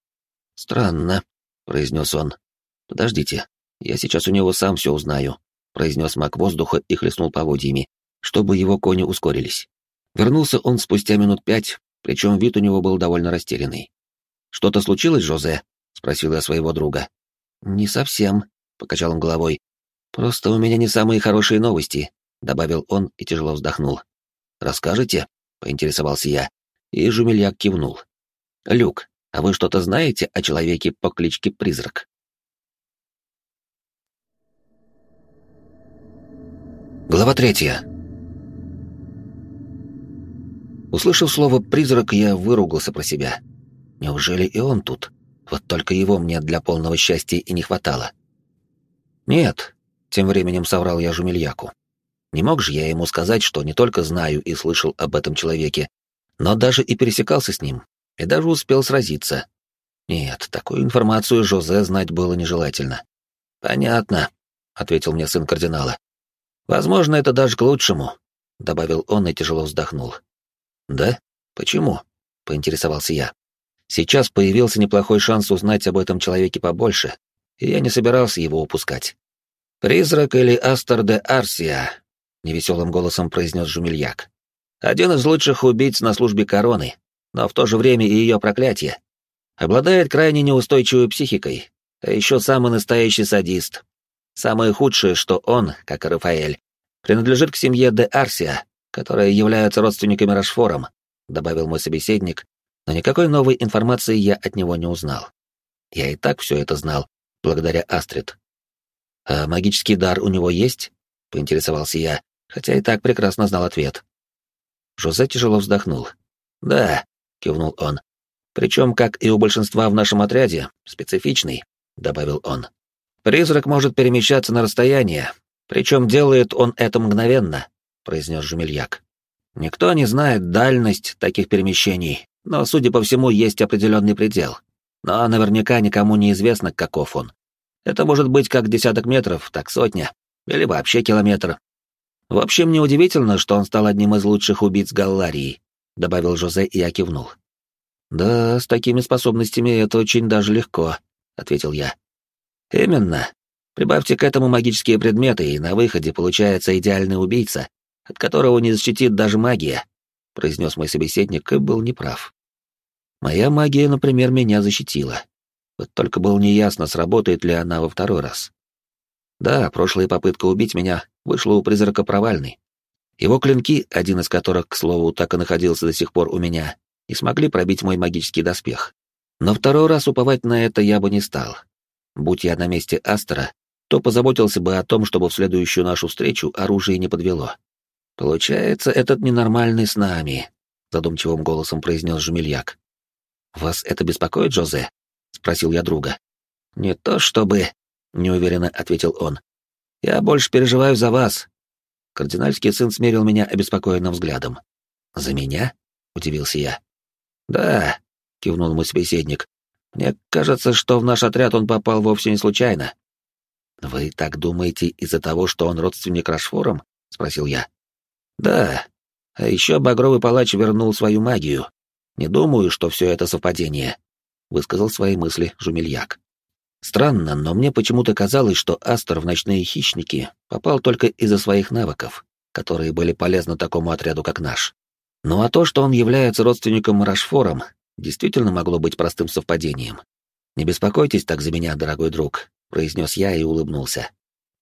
«Странно», — произнес он. «Подождите, я сейчас у него сам все узнаю», — произнес маг воздуха и хлестнул поводьями, чтобы его кони ускорились. Вернулся он спустя минут пять, причем вид у него был довольно растерянный. «Что-то случилось, Жозе?» — спросил я своего друга. «Не совсем», — покачал он головой. «Просто у меня не самые хорошие новости», — добавил он и тяжело вздохнул. «Расскажете?» — поинтересовался я, и Жумельяк кивнул. «Люк, а вы что-то знаете о человеке по кличке Призрак?» Глава третья. Услышав слово «призрак», я выругался про себя. Неужели и он тут? Вот только его мне для полного счастья и не хватало. Нет, тем временем соврал я Жумельяку. Не мог же я ему сказать, что не только знаю и слышал об этом человеке, но даже и пересекался с ним, и даже успел сразиться. Нет, такую информацию Жозе знать было нежелательно. «Понятно», — ответил мне сын кардинала. «Возможно, это даже к лучшему. добавил он и тяжело вздохнул. Да? Почему? поинтересовался я. Сейчас появился неплохой шанс узнать об этом человеке побольше, и я не собирался его упускать. «Призрак или Астер де Арсия?» — невеселым голосом произнес Жумельяк. «Один из лучших убийц на службе короны, но в то же время и ее проклятие. Обладает крайне неустойчивой психикой, а еще самый настоящий садист. Самое худшее, что он, как и Рафаэль, принадлежит к семье де Арсия, которые являются родственниками Рашфором, добавил мой собеседник, но никакой новой информации я от него не узнал. Я и так все это знал, благодаря Астрид. «А магический дар у него есть?» — поинтересовался я, хотя и так прекрасно знал ответ. Жозе тяжело вздохнул. «Да», — кивнул он. «Причем, как и у большинства в нашем отряде, специфичный», — добавил он. «Призрак может перемещаться на расстояние, причем делает он это мгновенно», — произнес Жумельяк. «Никто не знает дальность таких перемещений, но, судя по всему, есть определенный предел. Но наверняка никому не известно, каков он. Это может быть как десяток метров, так сотня, или вообще километр. В общем, неудивительно, что он стал одним из лучших убийц Галларии, добавил Жозе и я. Да, с такими способностями это очень даже легко, ответил я. Именно. Прибавьте к этому магические предметы, и на выходе получается идеальный убийца, от которого не защитит даже магия, произнес мой собеседник и был неправ. Моя магия, например, меня защитила. Вот только было неясно, сработает ли она во второй раз. Да, прошлая попытка убить меня вышла у призрака провальной. Его клинки, один из которых, к слову, так и находился до сих пор у меня, не смогли пробить мой магический доспех. Но второй раз уповать на это я бы не стал. Будь я на месте Астера, то позаботился бы о том, чтобы в следующую нашу встречу оружие не подвело. «Получается, этот ненормальный с нами», — задумчивым голосом произнес Жумельяк. «Вас это беспокоит, Жозе?» — спросил я друга. «Не то чтобы...» — неуверенно ответил он. «Я больше переживаю за вас». Кардинальский сын смерил меня обеспокоенным взглядом. «За меня?» — удивился я. «Да», — кивнул мой собеседник. «Мне кажется, что в наш отряд он попал вовсе не случайно». «Вы так думаете из-за того, что он родственник Рашфором?» — спросил я. «Да. А еще Багровый Палач вернул свою магию. Не думаю, что все это совпадение высказал свои мысли Жумельяк. Странно, но мне почему-то казалось, что Астер в «Ночные хищники» попал только из-за своих навыков, которые были полезны такому отряду, как наш. Ну а то, что он является родственником Рашфором, действительно могло быть простым совпадением. «Не беспокойтесь так за меня, дорогой друг», — произнес я и улыбнулся.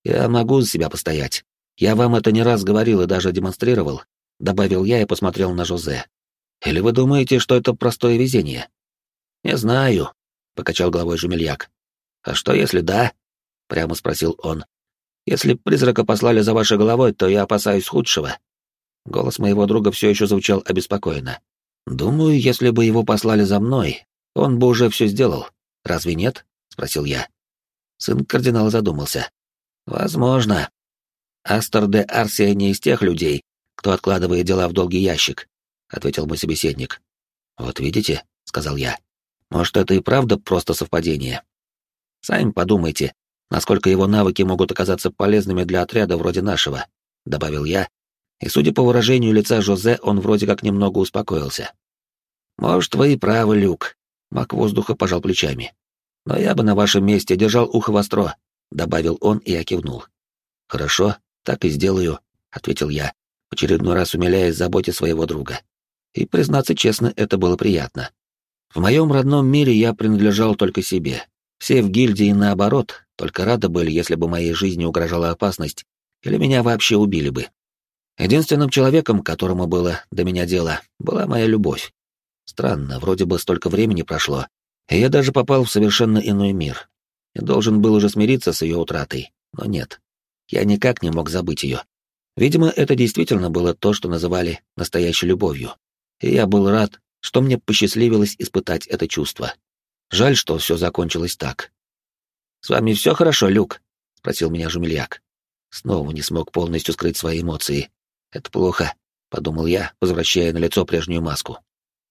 «Я могу за себя постоять. Я вам это не раз говорил и даже демонстрировал», — добавил я и посмотрел на Жозе. «Или вы думаете, что это простое везение?» «Не знаю», — покачал головой Жумельяк. «А что, если да?» — прямо спросил он. «Если призрака послали за вашей головой, то я опасаюсь худшего». Голос моего друга все еще звучал обеспокоенно. «Думаю, если бы его послали за мной, он бы уже все сделал. Разве нет?» — спросил я. Сын кардинала задумался. «Возможно. Астер де Арсия не из тех людей, кто откладывает дела в долгий ящик», — ответил мой собеседник. «Вот видите», — сказал я. Может, это и правда просто совпадение? Сами подумайте, насколько его навыки могут оказаться полезными для отряда вроде нашего, добавил я, и, судя по выражению лица Жозе, он вроде как немного успокоился. Может, вы и правы, Люк, маг воздуха пожал плечами. Но я бы на вашем месте держал ухо востро, добавил он, и я. Хорошо, так и сделаю, ответил я, очередной раз умиляясь заботе своего друга. И, признаться честно, это было приятно. В моем родном мире я принадлежал только себе. Все в гильдии, наоборот, только рады были, если бы моей жизни угрожала опасность, или меня вообще убили бы. Единственным человеком, которому было до меня дело, была моя любовь. Странно, вроде бы столько времени прошло, и я даже попал в совершенно иной мир. Я должен был уже смириться с ее утратой, но нет. Я никак не мог забыть ее. Видимо, это действительно было то, что называли настоящей любовью. И я был рад, что мне посчастливилось испытать это чувство. Жаль, что все закончилось так. «С вами все хорошо, Люк?» — спросил меня Жумельяк. Снова не смог полностью скрыть свои эмоции. «Это плохо», — подумал я, возвращая на лицо прежнюю маску.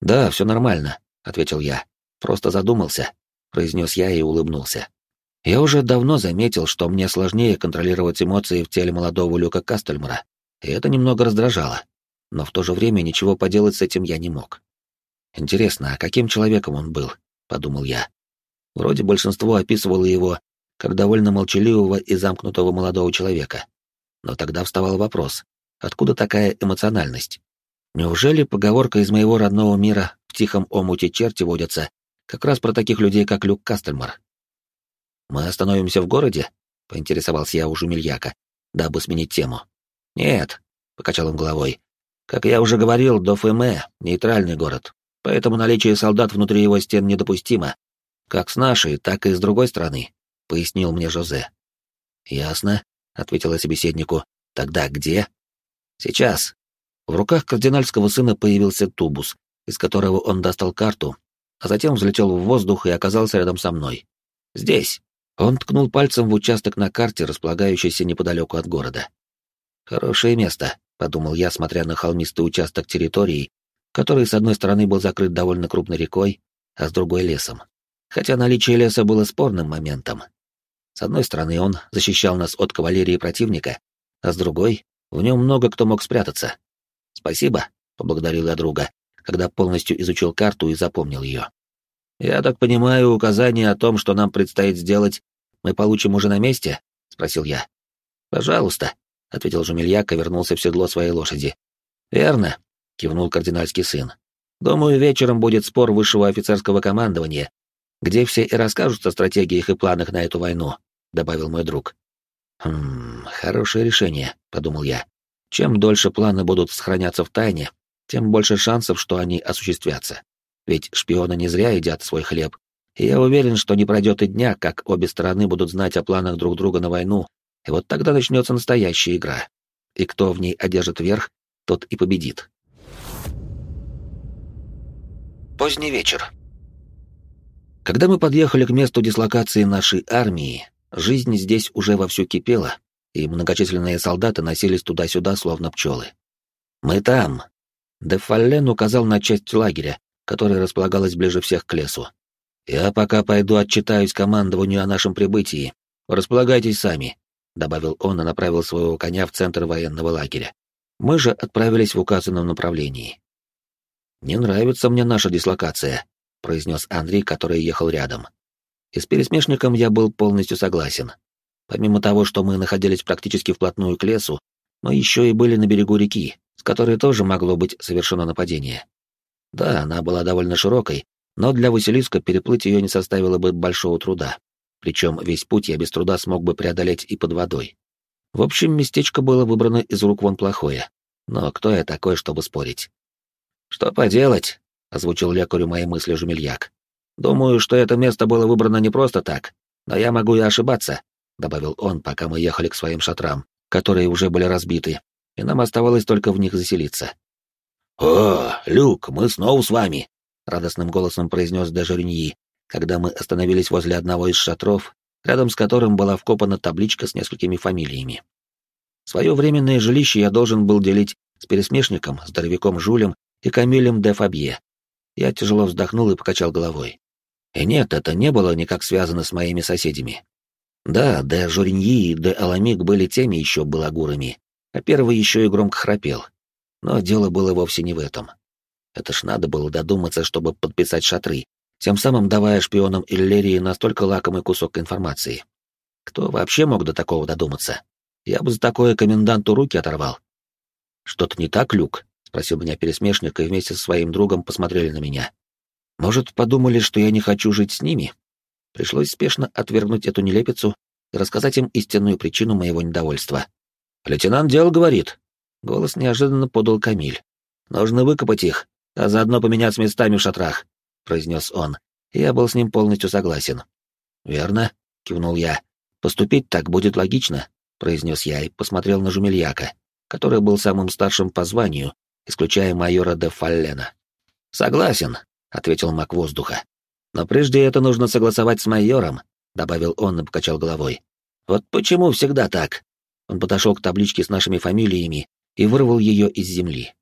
«Да, все нормально», — ответил я. «Просто задумался», — произнес я и улыбнулся. Я уже давно заметил, что мне сложнее контролировать эмоции в теле молодого Люка Кастельмара. и это немного раздражало. Но в то же время ничего поделать с этим я не мог. «Интересно, а каким человеком он был?» — подумал я. Вроде большинство описывало его как довольно молчаливого и замкнутого молодого человека. Но тогда вставал вопрос, откуда такая эмоциональность? Неужели поговорка из моего родного мира «в тихом омуте черти водятся» как раз про таких людей, как Люк Кастельмар? «Мы остановимся в городе?» — поинтересовался я у Жумельяка, дабы сменить тему. «Нет», — покачал он головой. «Как я уже говорил, Дофэме — нейтральный город, поэтому наличие солдат внутри его стен недопустимо, как с нашей, так и с другой стороны», — пояснил мне Жозе. «Ясно», — ответила собеседнику. «Тогда где?» «Сейчас». В руках кардинальского сына появился тубус, из которого он достал карту, а затем взлетел в воздух и оказался рядом со мной. «Здесь». Он ткнул пальцем в участок на карте, располагающийся неподалеку от города. «Хорошее место», — подумал я, смотря на холмистый участок территории, который с одной стороны был закрыт довольно крупной рекой, а с другой — лесом. Хотя наличие леса было спорным моментом. С одной стороны, он защищал нас от кавалерии противника, а с другой, в нем много кто мог спрятаться. «Спасибо», — поблагодарил я друга, когда полностью изучил карту и запомнил ее. «Я так понимаю, указание о том, что нам предстоит сделать, мы получим уже на месте?» — спросил я. «Пожалуйста», — ответил Жумельяк и вернулся в седло своей лошади. «Верно», — кивнул кардинальский сын. «Думаю, вечером будет спор высшего офицерского командования, где все и расскажут о стратегиях и планах на эту войну», — добавил мой друг. «Хм, хорошее решение», — подумал я. «Чем дольше планы будут сохраняться в тайне, тем больше шансов, что они осуществятся. Ведь шпионы не зря едят свой хлеб, и я уверен, что не пройдет и дня, как обе стороны будут знать о планах друг друга на войну, и вот тогда начнется настоящая игра. И кто в ней одержит верх, тот и победит». Поздний вечер. Когда мы подъехали к месту дислокации нашей армии, жизнь здесь уже вовсю кипела, и многочисленные солдаты носились туда-сюда, словно пчелы. «Мы там!» Дефаллен указал на часть лагеря, которая располагалась ближе всех к лесу. «Я пока пойду отчитаюсь командованию о нашем прибытии. Располагайтесь сами», — добавил он и направил своего коня в центр военного лагеря. Мы же отправились в указанном направлении. «Не нравится мне наша дислокация», — произнес Андрей, который ехал рядом. И с пересмешником я был полностью согласен. Помимо того, что мы находились практически вплотную к лесу, мы еще и были на берегу реки, с которой тоже могло быть совершено нападение. Да, она была довольно широкой, но для Василиска переплыть ее не составило бы большого труда. Причем весь путь я без труда смог бы преодолеть и под водой. В общем, местечко было выбрано из рук вон плохое. Но кто я такой, чтобы спорить? «Что поделать?» — озвучил лекарю мои мысли Жумельяк. «Думаю, что это место было выбрано не просто так, но я могу и ошибаться», — добавил он, пока мы ехали к своим шатрам, которые уже были разбиты, и нам оставалось только в них заселиться. «О, Люк, мы снова с вами!» — радостным голосом произнес Дежуриньи, когда мы остановились возле одного из шатров, рядом с которым была вкопана табличка с несколькими фамилиями. Свое временное жилище я должен был делить с пересмешником, здоровяком Жулем и Камилем де Фабье. Я тяжело вздохнул и покачал головой. И нет, это не было никак связано с моими соседями. Да, де Журиньи и де Аламик были теми еще балагурами, а первый еще и громко храпел. Но дело было вовсе не в этом. Это ж надо было додуматься, чтобы подписать шатры, тем самым давая шпионам Иллерии настолько лакомый кусок информации. Кто вообще мог до такого додуматься? Я бы за такое коменданту руки оторвал. Что-то не так, Люк? — спросил меня пересмешник, и вместе со своим другом посмотрели на меня. «Может, подумали, что я не хочу жить с ними?» Пришлось спешно отвергнуть эту нелепицу и рассказать им истинную причину моего недовольства. «Лейтенант дело говорит». Голос неожиданно подал Камиль. «Нужно выкопать их, а заодно поменять местами в шатрах», — произнес он, я был с ним полностью согласен. «Верно», — кивнул я. «Поступить так будет логично», — произнес я и посмотрел на Жумельяка, который был самым старшим по званию исключая майора де Фаллена. «Согласен», — ответил маг воздуха. «Но прежде это нужно согласовать с майором», — добавил он и покачал головой. «Вот почему всегда так?» Он подошел к табличке с нашими фамилиями и вырвал ее из земли.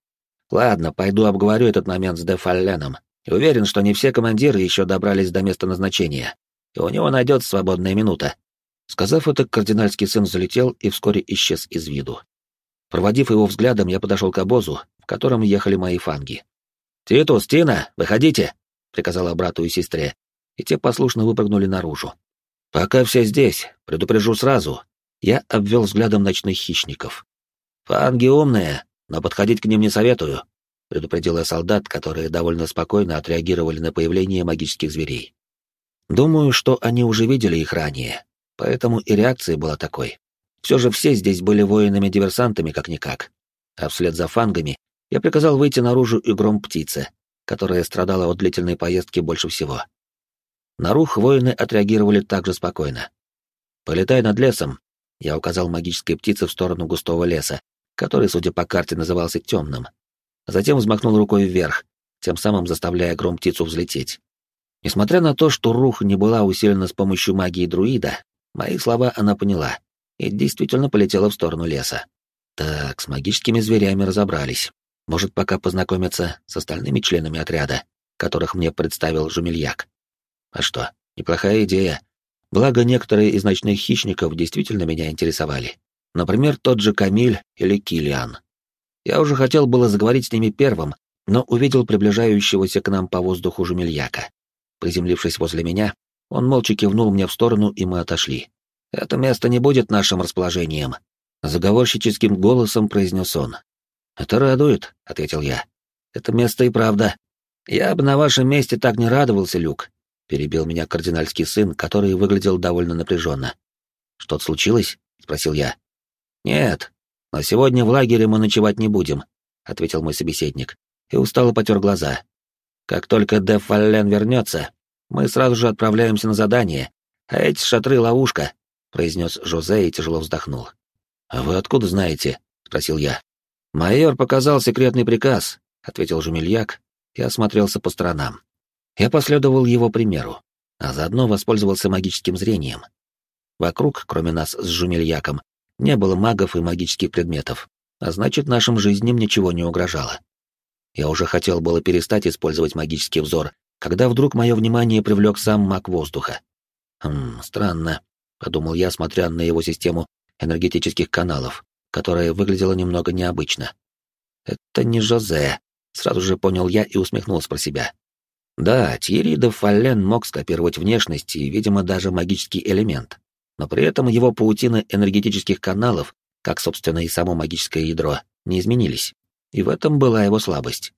«Ладно, пойду обговорю этот момент с де Фалленом. Уверен, что не все командиры еще добрались до места назначения, и у него найдется свободная минута». Сказав это, кардинальский сын залетел и вскоре исчез из виду. Проводив его взглядом, я подошел к обозу, в котором ехали мои фанги. «Титус, Тина, выходите!» — приказала брату и сестре, и те послушно выпрыгнули наружу. «Пока все здесь, предупрежу сразу». Я обвел взглядом ночных хищников. «Фанги умные, но подходить к ним не советую», — предупредил я солдат, которые довольно спокойно отреагировали на появление магических зверей. Думаю, что они уже видели их ранее, поэтому и реакция была такой. Все же все здесь были воинами-диверсантами как-никак. А вслед за фангами я приказал выйти наружу и гром птицы, которая страдала от длительной поездки больше всего. На рух воины отреагировали также спокойно. «Полетай над лесом», — я указал магической птице в сторону густого леса, который, судя по карте, назывался темным. Затем взмахнул рукой вверх, тем самым заставляя гром птицу взлететь. Несмотря на то, что рух не была усилена с помощью магии друида, мои слова она поняла и действительно полетела в сторону леса. Так, с магическими зверями разобрались. Может, пока познакомиться с остальными членами отряда, которых мне представил Жумельяк. А что, неплохая идея. Благо, некоторые из ночных хищников действительно меня интересовали. Например, тот же Камиль или Килиан. Я уже хотел было заговорить с ними первым, но увидел приближающегося к нам по воздуху Жумельяка. Приземлившись возле меня, он молча кивнул мне в сторону, и мы отошли. «Это место не будет нашим расположением», — заговорщическим голосом произнес он. «Это радует», — ответил я. «Это место и правда. Я бы на вашем месте так не радовался, Люк», — перебил меня кардинальский сын, который выглядел довольно напряженно. «Что-то случилось?» — спросил я. «Нет, но сегодня в лагере мы ночевать не будем», — ответил мой собеседник, и устало потер глаза. Как только Деф Фаллен вернется, мы сразу же отправляемся на задание, а эти шатры — ловушка», — произнес Жозе и тяжело вздохнул. «А вы откуда знаете?» — спросил я. «Майор показал секретный приказ», — ответил Жумельяк и осмотрелся по сторонам. Я последовал его примеру, а заодно воспользовался магическим зрением. Вокруг, кроме нас с Жумельяком, не было магов и магических предметов, а значит, нашим жизням ничего не угрожало. Я уже хотел было перестать использовать магический взор, когда вдруг мое внимание привлек сам маг воздуха. Хм, странно, подумал я, смотря на его систему энергетических каналов, которая выглядела немного необычно. Это не Жозе, сразу же понял я и усмехнулся про себя. Да, Тьерри де Фаллен мог скопировать внешность и, видимо, даже магический элемент, но при этом его паутина энергетических каналов, как, собственно, и само магическое ядро, не изменились и в этом была его слабость.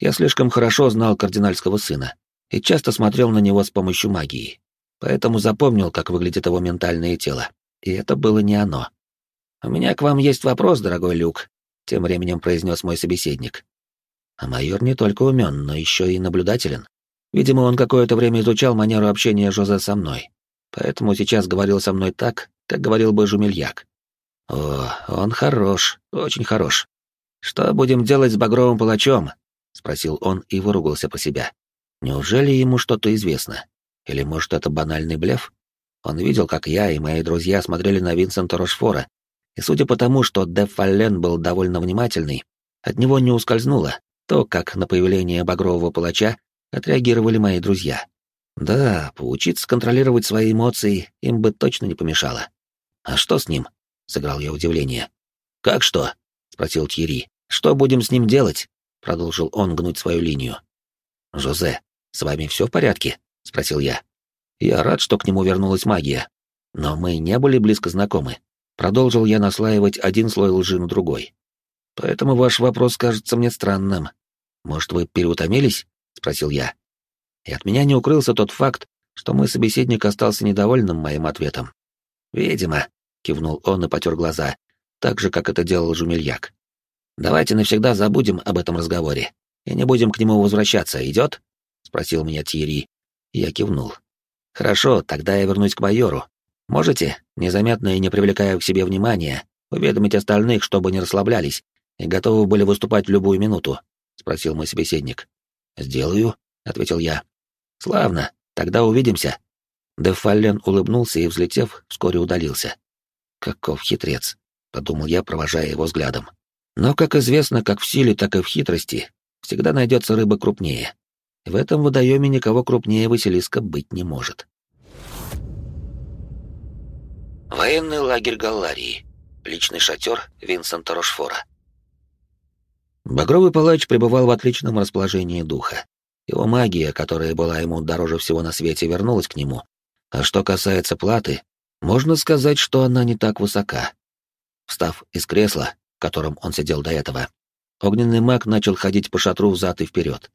Я слишком хорошо знал кардинальского сына и часто смотрел на него с помощью магии, поэтому запомнил, как выглядит его ментальное тело, и это было не оно. «У меня к вам есть вопрос, дорогой Люк», — тем временем произнес мой собеседник. А майор не только умен, но еще и наблюдателен. Видимо, он какое-то время изучал манеру общения Жозе со мной, поэтому сейчас говорил со мной так, как говорил бы Жумельяк. О, он хорош, очень хорош. «Что будем делать с багровым палачом?» — спросил он и выругался по себя. «Неужели ему что-то известно? Или, может, это банальный блеф? Он видел, как я и мои друзья смотрели на Винсента Рошфора, и судя по тому, что Деф Фаллен был довольно внимательный, от него не ускользнуло то, как на появление багрового палача отреагировали мои друзья. Да, поучиться контролировать свои эмоции им бы точно не помешало. «А что с ним?» — сыграл я удивление. «Как что?» — спросил Тьерри. Что будем с ним делать? Продолжил он гнуть свою линию. Жозе, с вами все в порядке? Спросил я. Я рад, что к нему вернулась магия. Но мы не были близко знакомы. Продолжил я наслаивать один слой лжи на другой. Поэтому ваш вопрос кажется мне странным. Может, вы переутомились? Спросил я. И от меня не укрылся тот факт, что мой собеседник остался недовольным моим ответом. «Видимо», — кивнул он и потер глаза, так же, как это делал Жумельяк. Давайте навсегда забудем об этом разговоре и не будем к нему возвращаться, идет? спросил меня Тьерри. Я кивнул. Хорошо, тогда я вернусь к майору. Можете, незаметно и не привлекая к себе внимания, уведомить остальных, чтобы не расслаблялись и готовы были выступать в любую минуту? спросил мой собеседник. Сделаю, ответил я. Славно, тогда увидимся. Дефаллен улыбнулся и, взлетев, вскоре удалился. Каков хитрец, подумал я, провожая его взглядом. Но, как известно, как в силе, так и в хитрости, всегда найдется рыба крупнее. В этом водоеме никого крупнее Василиска быть не может. Военный лагерь Галларии. Личный шатер Винсента Рошфора. Багровый палач пребывал в отличном расположении духа. Его магия, которая была ему дороже всего на свете, вернулась к нему. А что касается платы, можно сказать, что она не так высока. Встав из кресла, в котором он сидел до этого, огненный маг начал ходить по шатру взад и вперед.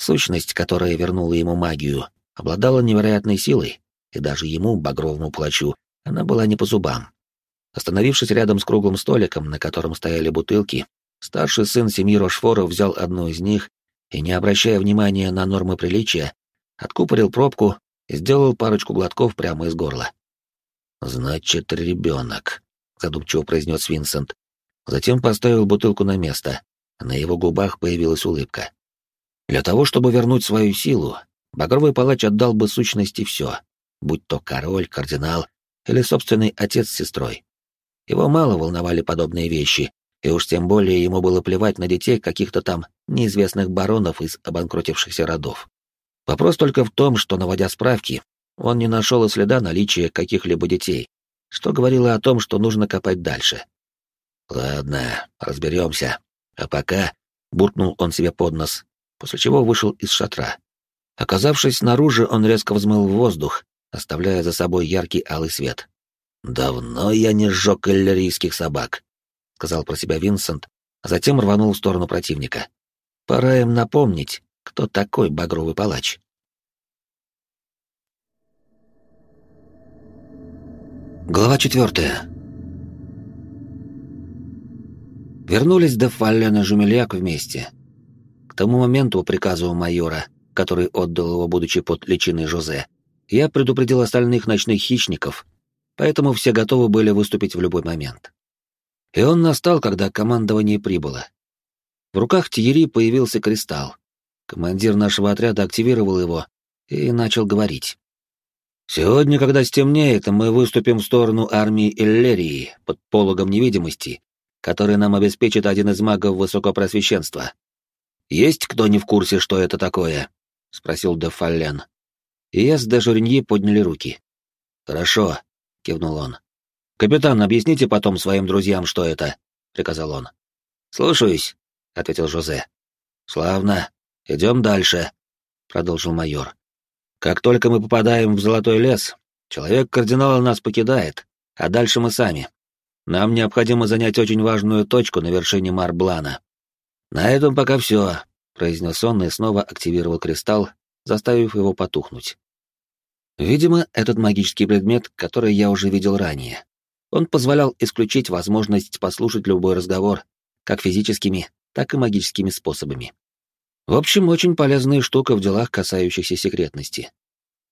Сущность, которая вернула ему магию, обладала невероятной силой, и даже ему, багровому плачу, она была не по зубам. Остановившись рядом с круглым столиком, на котором стояли бутылки, старший сын семьи Рошфора взял одну из них и, не обращая внимания на нормы приличия, откупорил пробку и сделал парочку глотков прямо из горла. «Значит, ребенок», — задумчиво произнес Винсент. Затем поставил бутылку на место, на его губах появилась улыбка. Для того, чтобы вернуть свою силу, Багровый палач отдал бы сущности все, будь то король, кардинал или собственный отец с сестрой. Его мало волновали подобные вещи, и уж тем более ему было плевать на детей каких-то там неизвестных баронов из обанкротившихся родов. Вопрос только в том, что, наводя справки, он не нашел и следа наличия каких-либо детей, что говорило о том, что нужно копать дальше. «Ладно, разберемся. А пока...» — буркнул он себе под нос, после чего вышел из шатра. Оказавшись снаружи, он резко взмыл в воздух, оставляя за собой яркий алый свет. «Давно я не сжег каллерийских собак», — сказал про себя Винсент, а затем рванул в сторону противника. «Пора им напомнить, кто такой багровый палач». Глава четвертая. Вернулись до Фаллена Жумельяк вместе. К тому моменту, приказу майора, который отдал его, будучи под личиной Жозе, я предупредил остальных ночных хищников, поэтому все готовы были выступить в любой момент. И он настал, когда командование прибыло. В руках Тьери появился кристалл. Командир нашего отряда активировал его и начал говорить. «Сегодня, когда стемнеет, мы выступим в сторону армии Эллерии под пологом невидимости, который нам обеспечит один из магов высокопросвященства. Есть кто не в курсе, что это такое?» — спросил де Фаллен. И я с Журиньи подняли руки. «Хорошо», — кивнул он. «Капитан, объясните потом своим друзьям, что это», — приказал он. «Слушаюсь», — ответил Жозе. «Славно. Идем дальше», — продолжил майор. «Как только мы попадаем в Золотой лес, человек кардинала нас покидает, а дальше мы сами. Нам необходимо занять очень важную точку на вершине Марблана. На этом пока все», — произнес он и снова активировал кристалл, заставив его потухнуть. Видимо, этот магический предмет, который я уже видел ранее. Он позволял исключить возможность послушать любой разговор, как физическими, так и магическими способами. В общем, очень полезная штука в делах, касающихся секретности.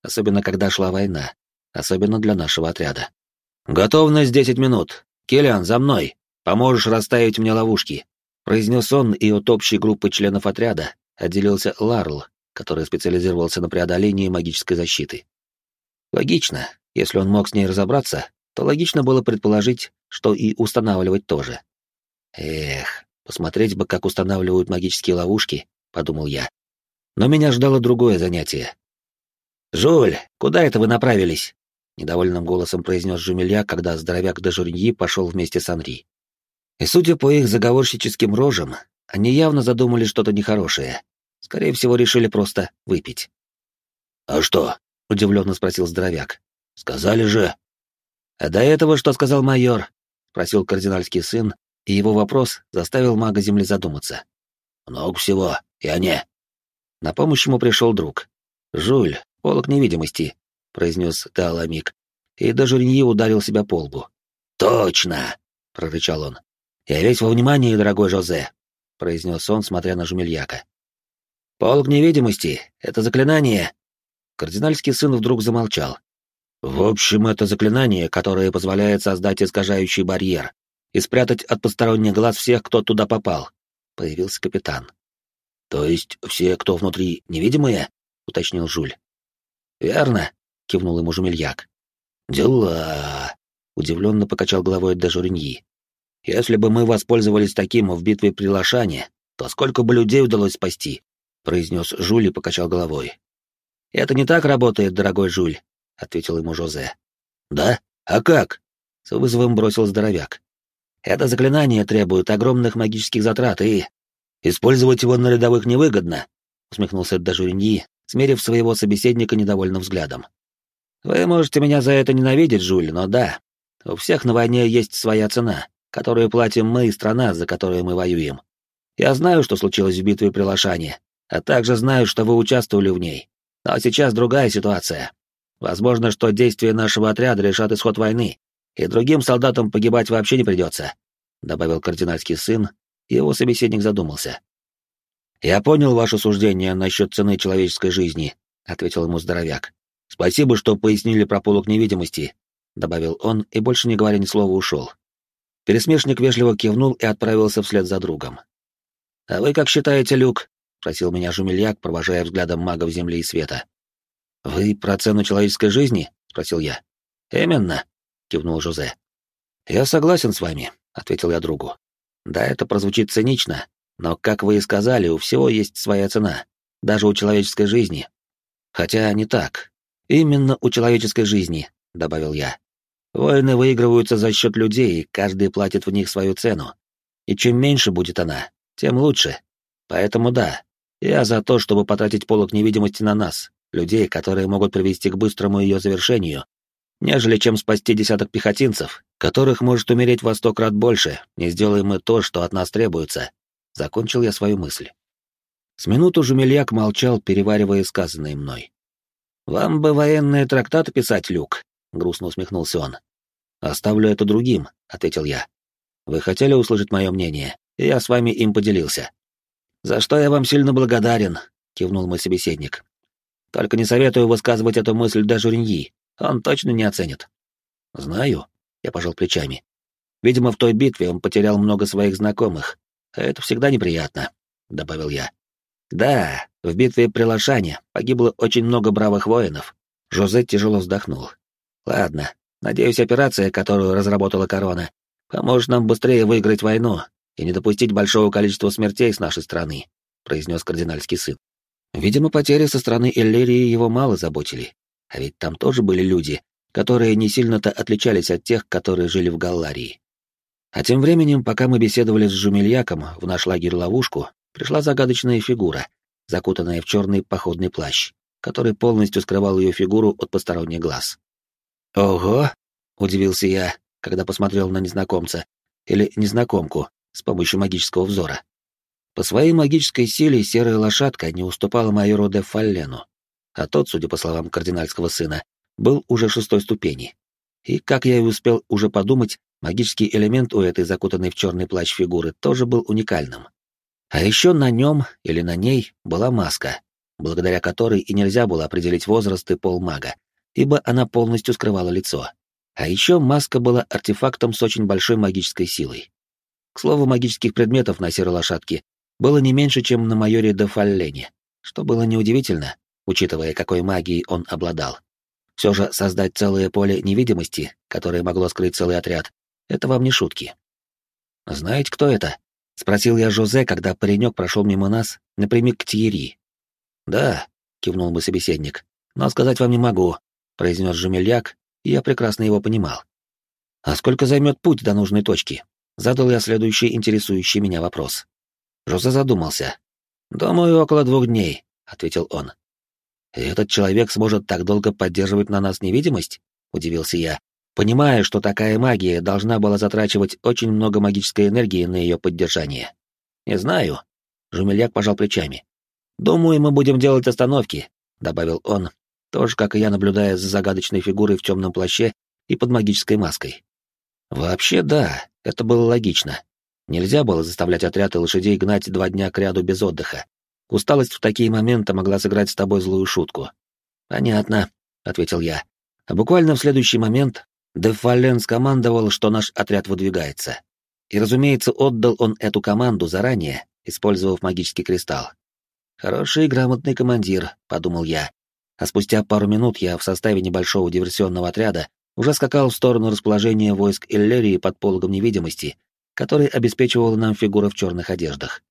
Особенно, когда шла война. Особенно для нашего отряда. «Готовность десять минут. Келлиан, за мной. Поможешь расставить мне ловушки», — произнес он, и от общей группы членов отряда отделился Ларл, который специализировался на преодолении магической защиты. Логично, если он мог с ней разобраться, то логично было предположить, что и устанавливать тоже. Эх, посмотреть бы, как устанавливают магические ловушки, подумал я. Но меня ждало другое занятие. «Жуль, куда это вы направились?» Недовольным голосом произнес Жумелья, когда здоровяк де Журньи пошел вместе с Анри. И судя по их заговорщическим рожам, они явно задумали что-то нехорошее. Скорее всего, решили просто выпить. «А что, — удивленно спросил здоровяк. «Сказали же». «А до этого что сказал майор?» — спросил кардинальский сын, и его вопрос заставил мага Земли задуматься. «Много всего, я не». На помощь ему пришел друг. «Жуль, полок невидимости», — произнес Теаламик, и даже Реньи ударил себя по лбу. «Точно!» — прорычал он. «Я весь во внимании, дорогой Жозе», — произнес он, смотря на Жумельяка. «Полк невидимости — это заклинание, Кардинальский сын вдруг замолчал. В общем, это заклинание, которое позволяет создать искажающий барьер и спрятать от посторонних глаз всех, кто туда попал. Появился капитан. То есть все, кто внутри, невидимые? уточнил Жуль. Верно, кивнул ему Жумельяк. Дела. Удивленно покачал головой Дежуриньи. Если бы мы воспользовались таким в битве при Лошане, то сколько бы людей удалось спасти? произнес Жуль и покачал головой. «Это не так работает, дорогой Жуль», — ответил ему Жозе. «Да? А как?» — с вызовом бросил здоровяк. Это заклинание требует огромных магических затрат, и... Использовать его на рядовых невыгодно, усмехнулся Дажуриньи, смерив своего собеседника недовольным взглядом. Вы можете меня за это ненавидеть, Жуль, но да, у всех на войне есть своя цена, которую платим мы и страна, за которую мы воюем. Я знаю, что случилось в битве при Лошане, а также знаю, что вы участвовали в ней. Но сейчас другая ситуация. Возможно, что действия нашего отряда решат исход войны, и другим солдатам погибать вообще не придется», — добавил кардинальский сын, его собеседник задумался. «Я понял ваше суждение насчет цены человеческой жизни», — ответил ему здоровяк. «Спасибо, что пояснили про полок невидимости», — добавил он и, больше не говоря ни слова, ушел. Пересмешник вежливо кивнул и отправился вслед за другом. «А вы как считаете, Люк?» — спросил меня Жумельяк, провожая взглядом магов Земли и Света. «Вы про цену человеческой жизни?» — спросил я. «Именно», — кивнул Жозе. «Я согласен с вами», — ответил я другу. «Да, это прозвучит цинично, но, как вы и сказали, у всего есть своя цена, даже у человеческой жизни. Хотя не так. Именно у человеческой жизни», — добавил я. «Войны выигрываются за счет людей, и каждый платит в них свою цену. И чем меньше будет она, тем лучше. Поэтому да, я за то, чтобы потратить полок невидимости на нас, людей, которые могут привести к быстрому ее завершению, нежели чем спасти десяток пехотинцев, которых может умереть во сто крат больше, не сделаем мы то, что от нас требуется. Закончил я свою мысль. С минуту Жумельяк молчал, переваривая сказанное мной. «Вам бы военные трактаты писать, Люк», — грустно усмехнулся он. «Оставлю это другим», — ответил я. «Вы хотели услышать мое мнение, и я с вами им поделился». «За что я вам сильно благодарен», — кивнул мой собеседник. «Только не советую высказывать эту мысль даже Риньи, он точно не оценит». «Знаю», — я пожал плечами. «Видимо, в той битве он потерял много своих знакомых, а это всегда неприятно», — добавил я. «Да, в битве при Лошане погибло очень много бравых воинов». Жозе тяжело вздохнул. «Ладно, надеюсь, операция, которую разработала Корона, поможет нам быстрее выиграть войну и не допустить большого количества смертей с нашей страны», — произнес кардинальский сын. Видимо, потери со стороны Эллерии его мало заботили, а ведь там тоже были люди, которые не сильно-то отличались от тех, которые жили в Галларии. А тем временем, пока мы беседовали с Жумельяком в наш лагерь-ловушку, пришла загадочная фигура, закутанная в черный походный плащ, который полностью скрывал ее фигуру от посторонних глаз. «Ого!» — удивился я, когда посмотрел на незнакомца, или незнакомку, с помощью магического взора. По своей магической силе серая лошадка не уступала майору де Фаллену, а тот, судя по словам кардинальского сына, был уже шестой ступени. И, как я и успел уже подумать, магический элемент у этой закутанной в черный плащ фигуры тоже был уникальным. А еще на нем или на ней была маска, благодаря которой и нельзя было определить возраст и пол мага, ибо она полностью скрывала лицо. А еще маска была артефактом с очень большой магической силой. К слову, магических предметов на серой лошадке было не меньше, чем на майоре де Фаллене, что было неудивительно, учитывая, какой магией он обладал. Все же создать целое поле невидимости, которое могло скрыть целый отряд, это вам не шутки. «Знаете, кто это?» — спросил я Жозе, когда паренек прошел мимо нас, напрямик к Тьерри. «Да», — кивнул мой собеседник, — «но сказать вам не могу», — произнес Жемельяк, и я прекрасно его понимал. «А сколько займет путь до нужной точки?» Задал я следующий интересующий меня вопрос. Жозе задумался. «Думаю, около двух дней», — ответил он. «И этот человек сможет так долго поддерживать на нас невидимость?» — удивился я, понимая, что такая магия должна была затрачивать очень много магической энергии на ее поддержание. «Не знаю», — Жумельяк пожал плечами. «Думаю, мы будем делать остановки», — добавил он, тоже как и я, наблюдая за загадочной фигурой в темном плаще и под магической маской. Вообще, да, это было логично. Нельзя было заставлять отряд и лошадей гнать два дня к ряду без отдыха. Усталость в такие моменты могла сыграть с тобой злую шутку. «Понятно», — ответил я. А буквально в следующий момент Дефален скомандовал, что наш отряд выдвигается. И, разумеется, отдал он эту команду заранее, использовав магический кристалл. «Хороший и грамотный командир», — подумал я. А спустя пару минут я в составе небольшого диверсионного отряда уже скакал в сторону расположения войск Иллерии под пологом невидимости, который обеспечивал нам фигура в черных одеждах.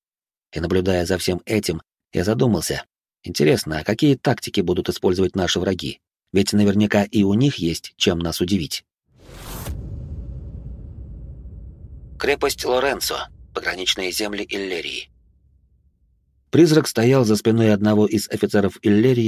И наблюдая за всем этим, я задумался. Интересно, а какие тактики будут использовать наши враги? Ведь наверняка и у них есть чем нас удивить. Крепость Лоренцо, пограничные земли Иллерии. Призрак стоял за спиной одного из офицеров Иллерии